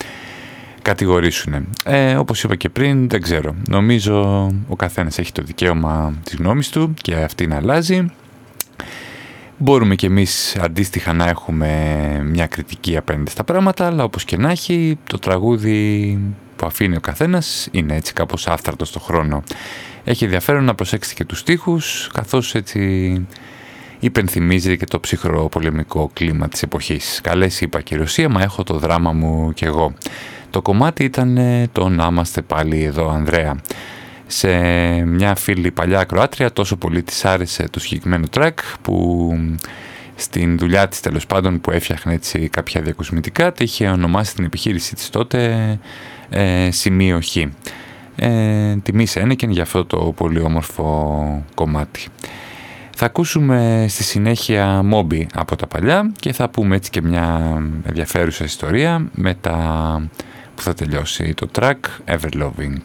κατηγορήσουν. Ε, όπως είπα και πριν, δεν ξέρω. Νομίζω ο καθένας έχει το δικαίωμα της γνώμης του και αυτή να αλλάζει. Μπορούμε και εμείς αντίστοιχα να έχουμε μια κριτική απέναντι στα πράγματα, αλλά όπως και να έχει, το τραγούδι που αφήνει ο καθένας είναι έτσι κάπως άφθαρτο στο χρόνο. Έχει ενδιαφέρον να προσέξετε και τους στίχους, καθώς έτσι υπενθυμίζει και το ψυχρό πολεμικό κλίμα της εποχής. Καλές είπα και η Ρωσία, μα έχω το δράμα μου κι εγώ. Το κομμάτι ήταν το «Να είμαστε πάλι εδώ Ανδρέα». Σε μια φίλη παλιά ακροάτρια τόσο πολύ της άρεσε το συγκεκριμένο track που στην δουλειά της τέλος πάντων που έφτιαχνε έτσι κάποια διακοσμητικά τη είχε ονομάσει την επιχείρησή της τότε ε, σημείο Χ. Ε, τιμή σε για αυτό το πολύ όμορφο κομμάτι. Θα ακούσουμε στη συνέχεια Μόμπι από τα παλιά και θα πούμε έτσι και μια ενδιαφέρουσα ιστορία μετά που θα τελειώσει το track Everloving.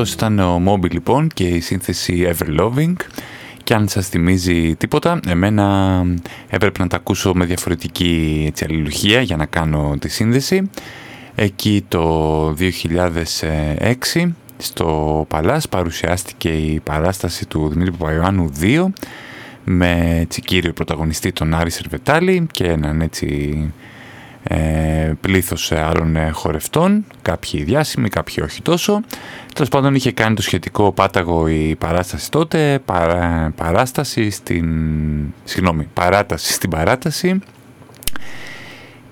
Αυτός ήταν ο Moby λοιπόν και η σύνθεση Everloving και αν σας θυμίζει τίποτα, εμένα έπρεπε να τα ακούσω με διαφορετική έτσι, αλληλουχία για να κάνω τη σύνδεση. Εκεί το 2006 στο Παλάς παρουσιάστηκε η παράσταση του Δημήτρη Παπαϊωάννου 2 με έτσι, κύριο πρωταγωνιστή τον Άρη Σερβετάλη και έναν έτσι ε, πλήθος άλλων ε, χορευτών, κάποιοι διάσημοι, κάποιοι όχι τόσο. Τέλος πάντων είχε κάνει το σχετικό πάταγο η παράσταση τότε, παρά, παράσταση στην, συγγνώμη, παράταση στην παράταση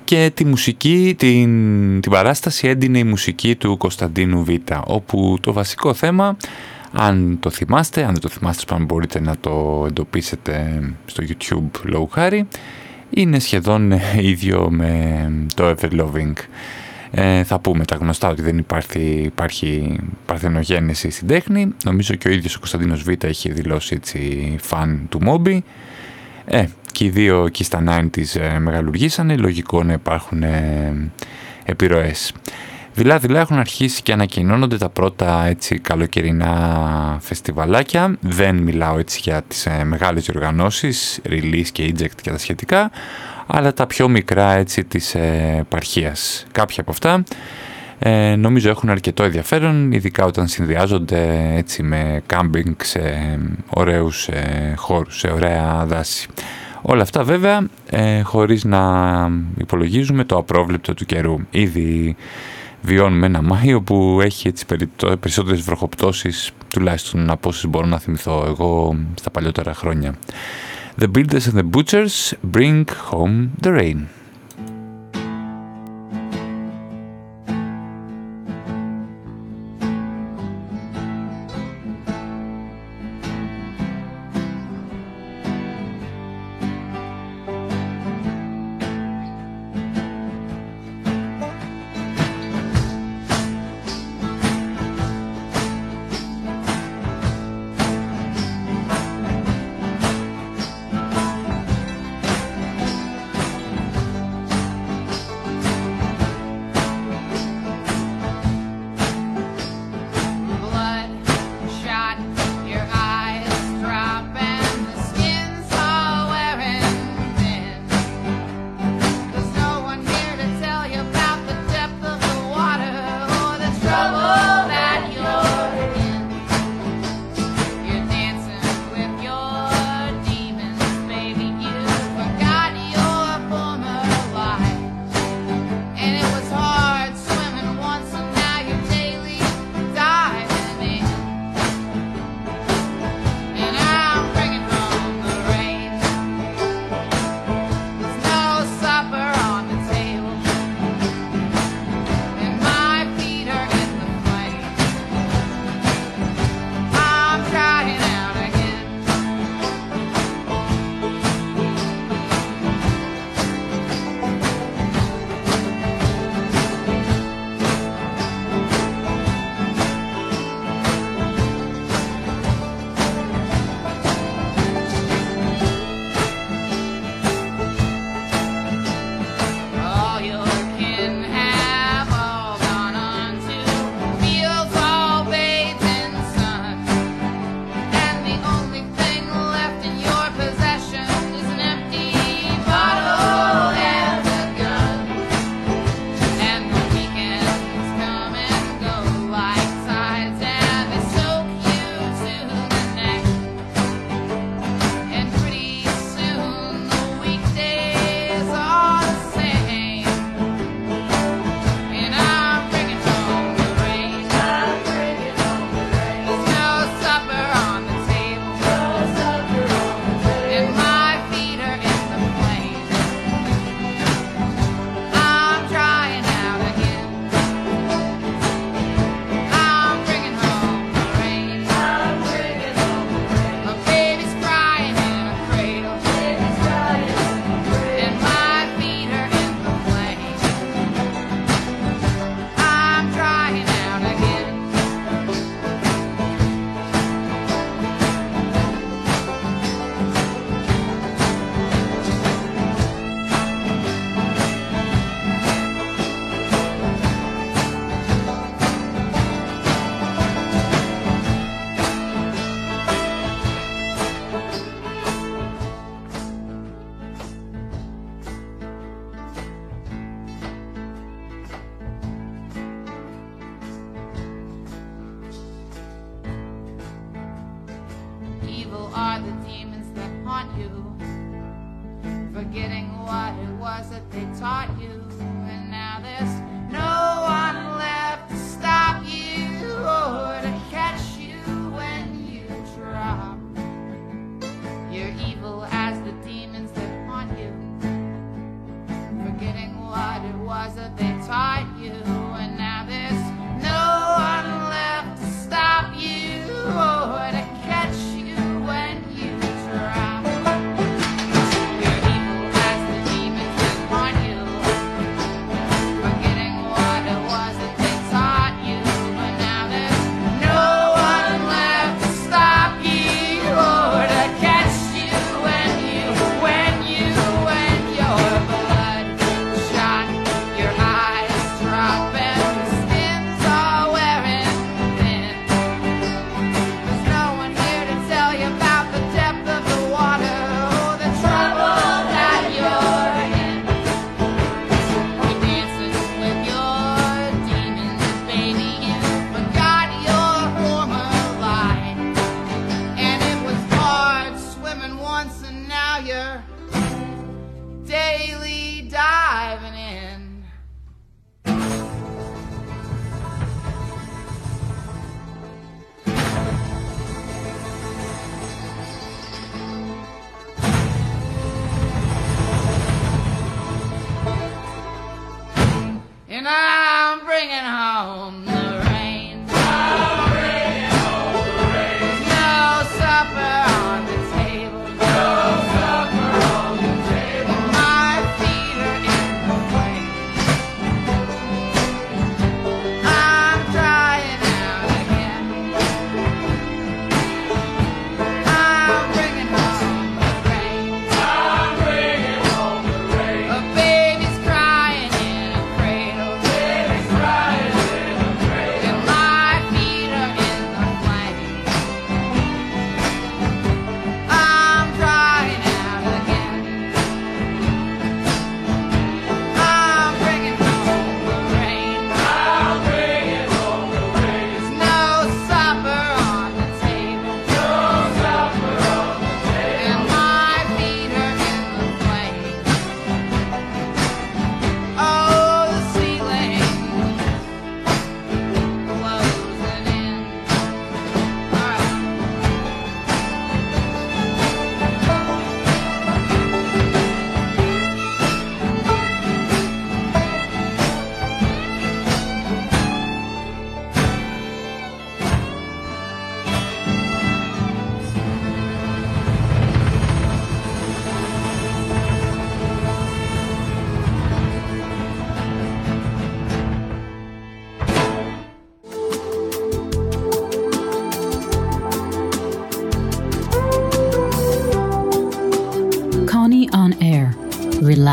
και τη μουσική, την, την παράσταση έντυνε η μουσική του Κωνσταντίνου Β, όπου το βασικό θέμα, αν το θυμάστε, αν δεν το θυμάστε σπαν μπορείτε να το εντοπίσετε στο YouTube λόγου χάρη, είναι σχεδόν ε, <laughs> ίδιο με το Everloving. Ε, θα πούμε τα γνωστά ότι δεν υπάρχει, υπάρχει παρθενογέννηση στην τέχνη. Νομίζω και ο ίδιος ο Κωνσταντίνος Β έχει δηλώσει έτσι φαν του Μόμπι. Ε, και οι δύο εκεί στα 90's ε, μεγαλουργήσανε, λογικό να υπάρχουν ε, επιρροές. Δηλαδή έχουν αρχίσει και ανακοινώνονται τα πρώτα έτσι καλοκαιρινά φεστιβαλάκια. Δεν μιλάω έτσι για τις ε, μεγάλες διοργανώσεις, release και eject και τα σχετικά, αλλά τα πιο μικρά έτσι της ε, επαρχίας. Κάποια από αυτά ε, νομίζω έχουν αρκετό ενδιαφέρον, ειδικά όταν συνδυάζονται έτσι με κάμπινγκ σε ε, ωραίους ε, χώρους, σε ωραία δάση. Όλα αυτά βέβαια ε, χωρίς να υπολογίζουμε το απρόβλεπτο του καιρού. Ήδη βιώνουμε ένα Μάιο που έχει έτσι περισσότερες βροχοπτώσεις τουλάχιστον από όσες μπορώ να θυμηθώ εγώ στα παλιότερα χρόνια. The Builders and the Butchers bring home the rain.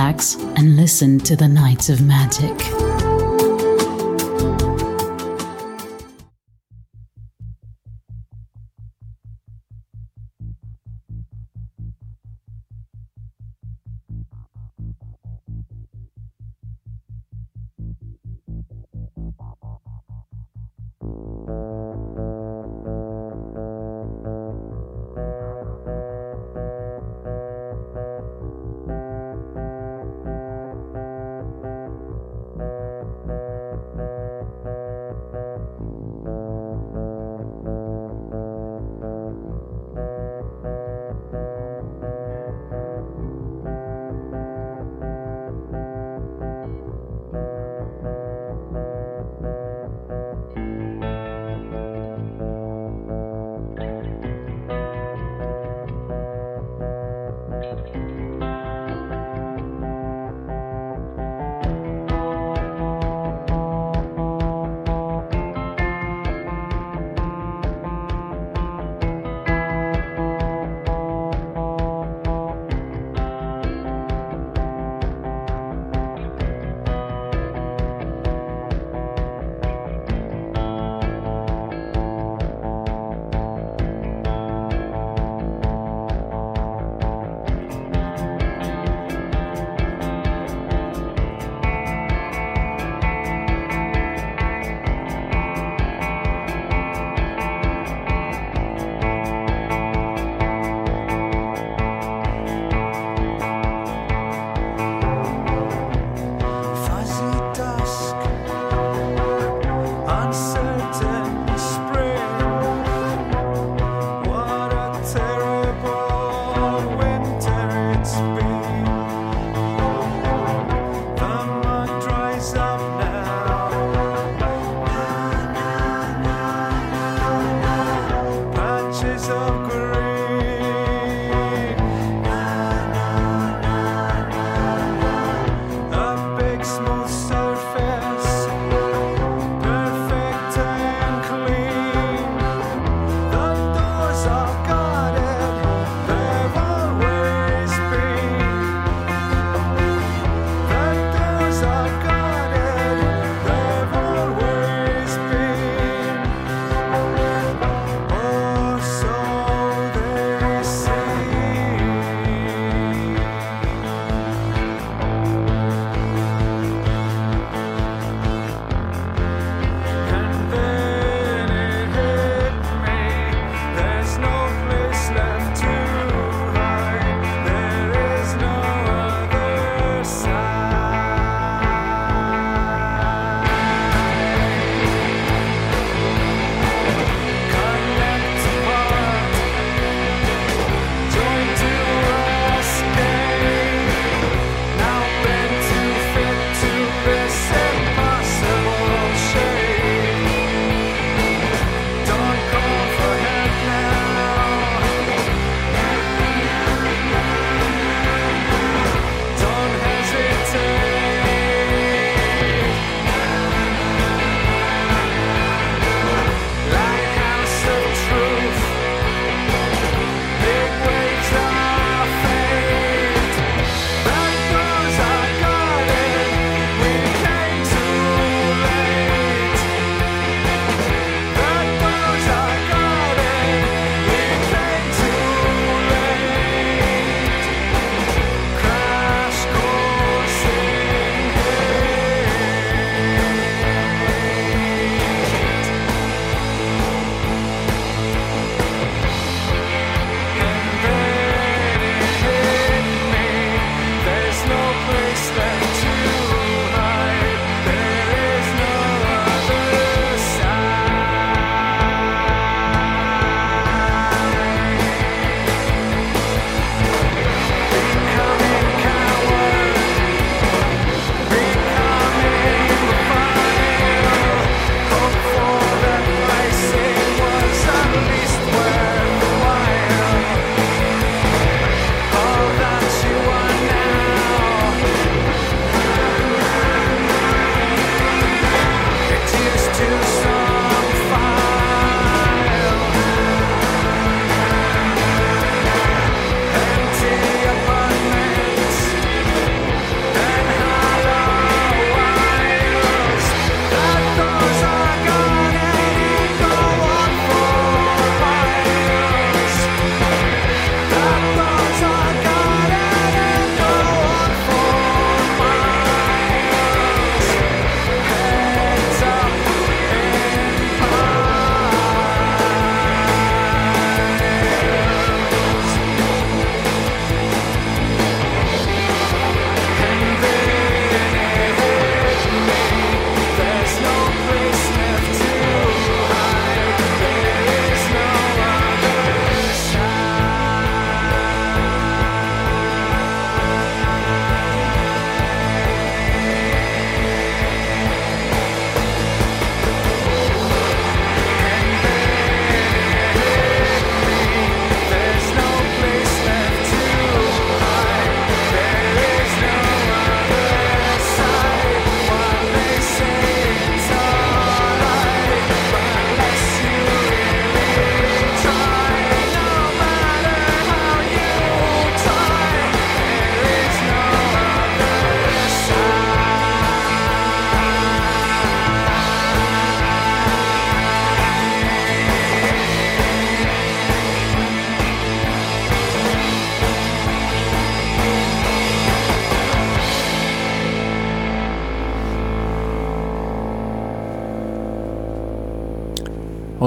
Relax and listen to the Nights of Magic.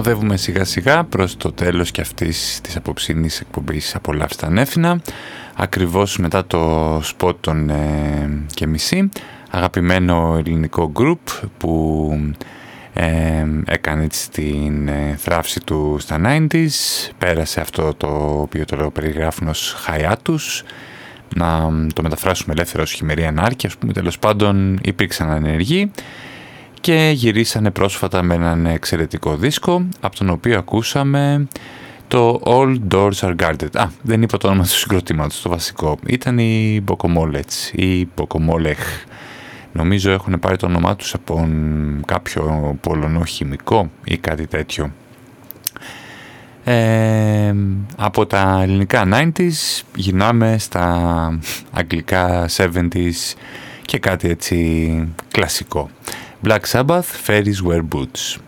Οδεύουμε σιγά σιγά προς το τέλος και αυτής της απόψινής εκπομπής «Απολαύστα Νέφινα». Ακριβώς μετά το σποτ των ε, και μισή, αγαπημένο ελληνικό group που ε, έκανε την ε, θράψη του στα 90s, πέρασε αυτό το οποίο το περιγράφουν ως χαϊάτους, να το μεταφράσουμε ελεύθερα ως χειμερή ανάρκεια, ας πούμε, τέλος πάντων υπήρξαν ανεργοί και γυρίσανε πρόσφατα με έναν εξαιρετικό δίσκο από τον οποίο ακούσαμε το All Doors Are Guarded. Α, δεν είπα το όνομα του συγκροτήματος, το βασικό. Ήταν η Μποκομόλετς ή Μποκομόλεχ. Νομίζω έχουν πάρει το όνομά τους από κάποιο πολωνό χημικό ή κάτι τέτοιο. Ε, από τα ελληνικά 90s γυρνάμε στα αγγλικά 70s και κάτι έτσι κλασικό. Black Sabbath, Fairies Wear Boots.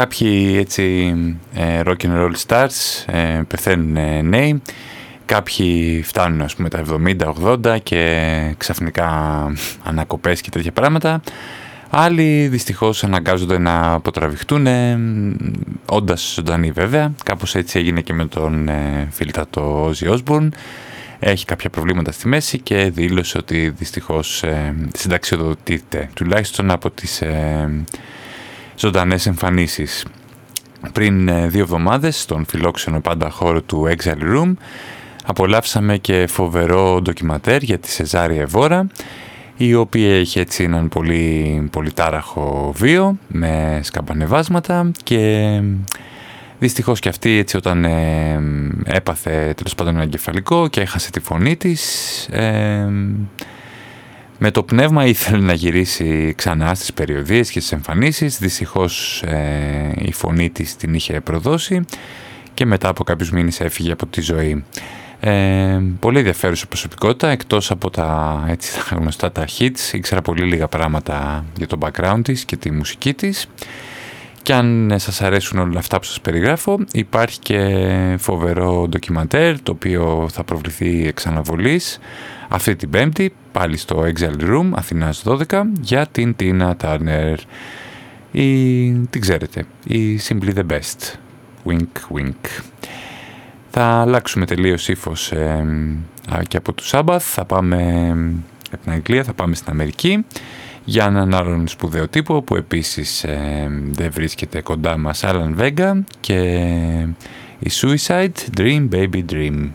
Κάποιοι έτσι ε, rock and roll stars ε, πεθαίνουν ε, νέοι, κάποιοι φτάνουν ας πούμε τα 70-80 και ξαφνικά ανακοπές και τέτοια πράγματα. Άλλοι δυστυχώς αναγκάζονται να αποτραβηχτούν, όντας ζωντανοί βέβαια. Κάπως έτσι έγινε και με τον ε, φίλτατο Ozzy Osbourne. Έχει κάποια προβλήματα στη μέση και δήλωσε ότι δυστυχώς ε, συνταξιοδοτείται, τουλάχιστον από τις ε, ζωντανές εμφανίσεις. Πριν ε, δύο εβδομάδες, στον φιλόξενο πάντα χώρο του Exile Room, απολαύσαμε και φοβερό ντοκιματέρ για τη Σεζάρια Εβόρα, η οποία έχει έτσι έναν πολύ, πολύ τάραχο βίο με σκαμπανεβάσματα και δυστυχώς και αυτή έτσι όταν ε, έπαθε τέλος πάντων ένα εγκεφαλικό και έχασε τη φωνή της ε, με το πνεύμα ήθελε να γυρίσει ξανά στις περιοδίες και στις εμφανίσεις δυστυχώς ε, η φωνή της την είχε προδώσει και μετά από κάποιους μήνες έφυγε από τη ζωή. Ε, πολύ ενδιαφέρουσα προσωπικότητα, εκτός από τα, έτσι, τα γνωστά τα hits, ήξερα πολύ λίγα πράγματα για το background της και τη μουσική της. Και αν σας αρέσουν όλα αυτά που σας περιγράφω, υπάρχει και φοβερό ντοκιμαντέρ, το οποίο θα προβληθεί εξ αναβολής αυτή την πέμπτη, πάλι στο Exile Room, Αθηνάς 12, για την Tina Turner. Η, την ξέρετε, η Simply the Best. Wink, wink. Θα αλλάξουμε τελείως ύφος ε, και από του Σάμπαθ. Θα πάμε από την Αγγλία, θα πάμε στην Αμερική για έναν άλλον σπουδαίο τύπο που επίσης ε, δεν βρίσκεται κοντά μας, Alan Vega και η Suicide Dream Baby Dream.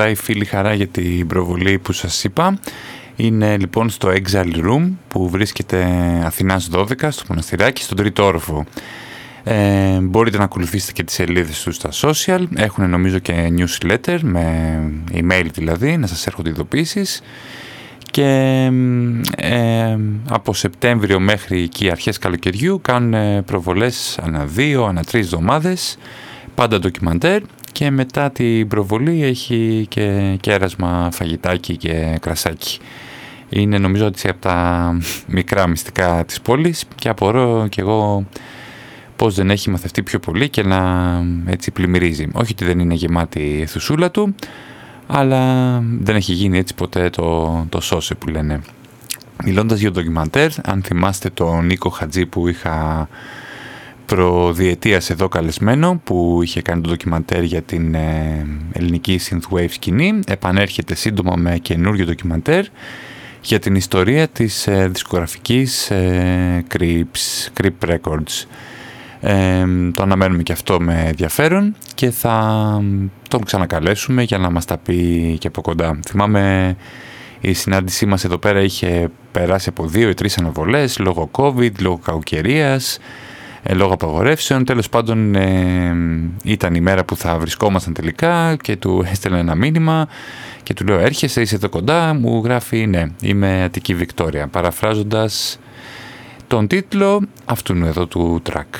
Ρωτάει η φίλη Χαρά για την προβολή που σας είπα. Είναι λοιπόν στο Exile Room που βρίσκεται Αθηνάς 12 στο Μοναστηράκι, στον τρίτο όροφο. Ε, μπορείτε να ακολουθήσετε και τις σελίδες τους στα social. Έχουν νομίζω και newsletter με email δηλαδή, να σας έρχονται ειδοποίησεις. Και ε, από Σεπτέμβριο μέχρι εκεί αρχές καλοκαιριού κάνουν ε, προβολές ανά δύο, ανά τρεις εβδομάδες, πάντα ντοκιμαντέρ και μετά την προβολή έχει και κέρασμα φαγητάκι και κρασάκι. Είναι νομίζω ότι από τα μικρά μυστικά της πόλης και απορώ και εγώ πώς δεν έχει μαθευτεί πιο πολύ και να έτσι πλημμυρίζει. Όχι ότι δεν είναι γεμάτη η θουσούλα του, αλλά δεν έχει γίνει έτσι ποτέ το, το σώσε που λένε. Μιλώντας για το ντοκιμαντέρ, αν θυμάστε τον Νίκο Χατζή που είχα προδιετίας εδώ καλεσμένο που είχε κάνει το ντοκιμαντέρ για την ε, ελληνική synthwave σκηνή επανέρχεται σύντομα με καινούριο ντοκιμαντέρ για την ιστορία της ε, δισκογραφικής ε, Creeps, Creep Records. Ε, το αναμένουμε και αυτό με ενδιαφέρον και θα τον ξανακαλέσουμε για να μας τα πει και από κοντά. Θυμάμαι η συνάντησή μας εδώ πέρα είχε περάσει από δύο ή τρεις αναβολές λόγω COVID, λόγω κακοκαιρίας, ε, λόγω απαγορεύσεων. Τέλος πάντων ε, ήταν η μέρα που θα βρισκόμασταν τελικά και του έστελνε ένα μήνυμα και του λέω έρχεσαι, είσαι εδώ κοντά, μου γράφει ναι, είμαι Αττική Βικτόρια, παραφράζοντας τον τίτλο αυτού εδώ του τρακ.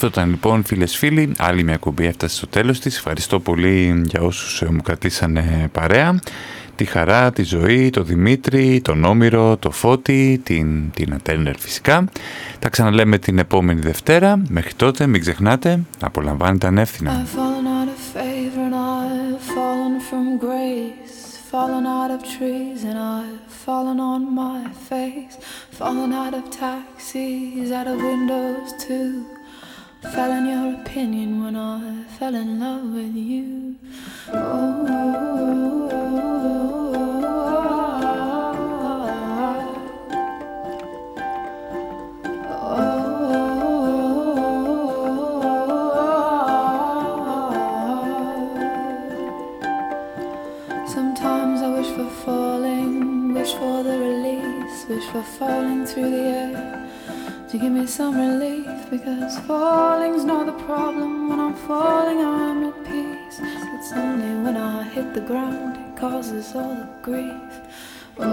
Αυτό ήταν λοιπόν φίλες φίλοι, άλλη μια κουμπί έφτασε στο τέλος της. Ευχαριστώ πολύ για όσους μου κρατήσανε παρέα. Τη Χαρά, τη Ζωή, το Δημήτρη, τον Όμηρο, το Φώτη, την, την Ατέρνερ φυσικά. Τα ξαναλέμε την επόμενη Δευτέρα. Μέχρι τότε μην ξεχνάτε, απολαμβάνετε ανεύθυνα. fallen out of trees and I've fallen on my face, fallen out of taxis, out of windows too. Fell in your opinion when I fell in love with you. Sometimes I wish for falling, wish for the release, wish for falling through the air to give me some relief. Because falling's not the problem. When I'm falling, I'm at peace. It's only when I hit the ground it causes all the grief. This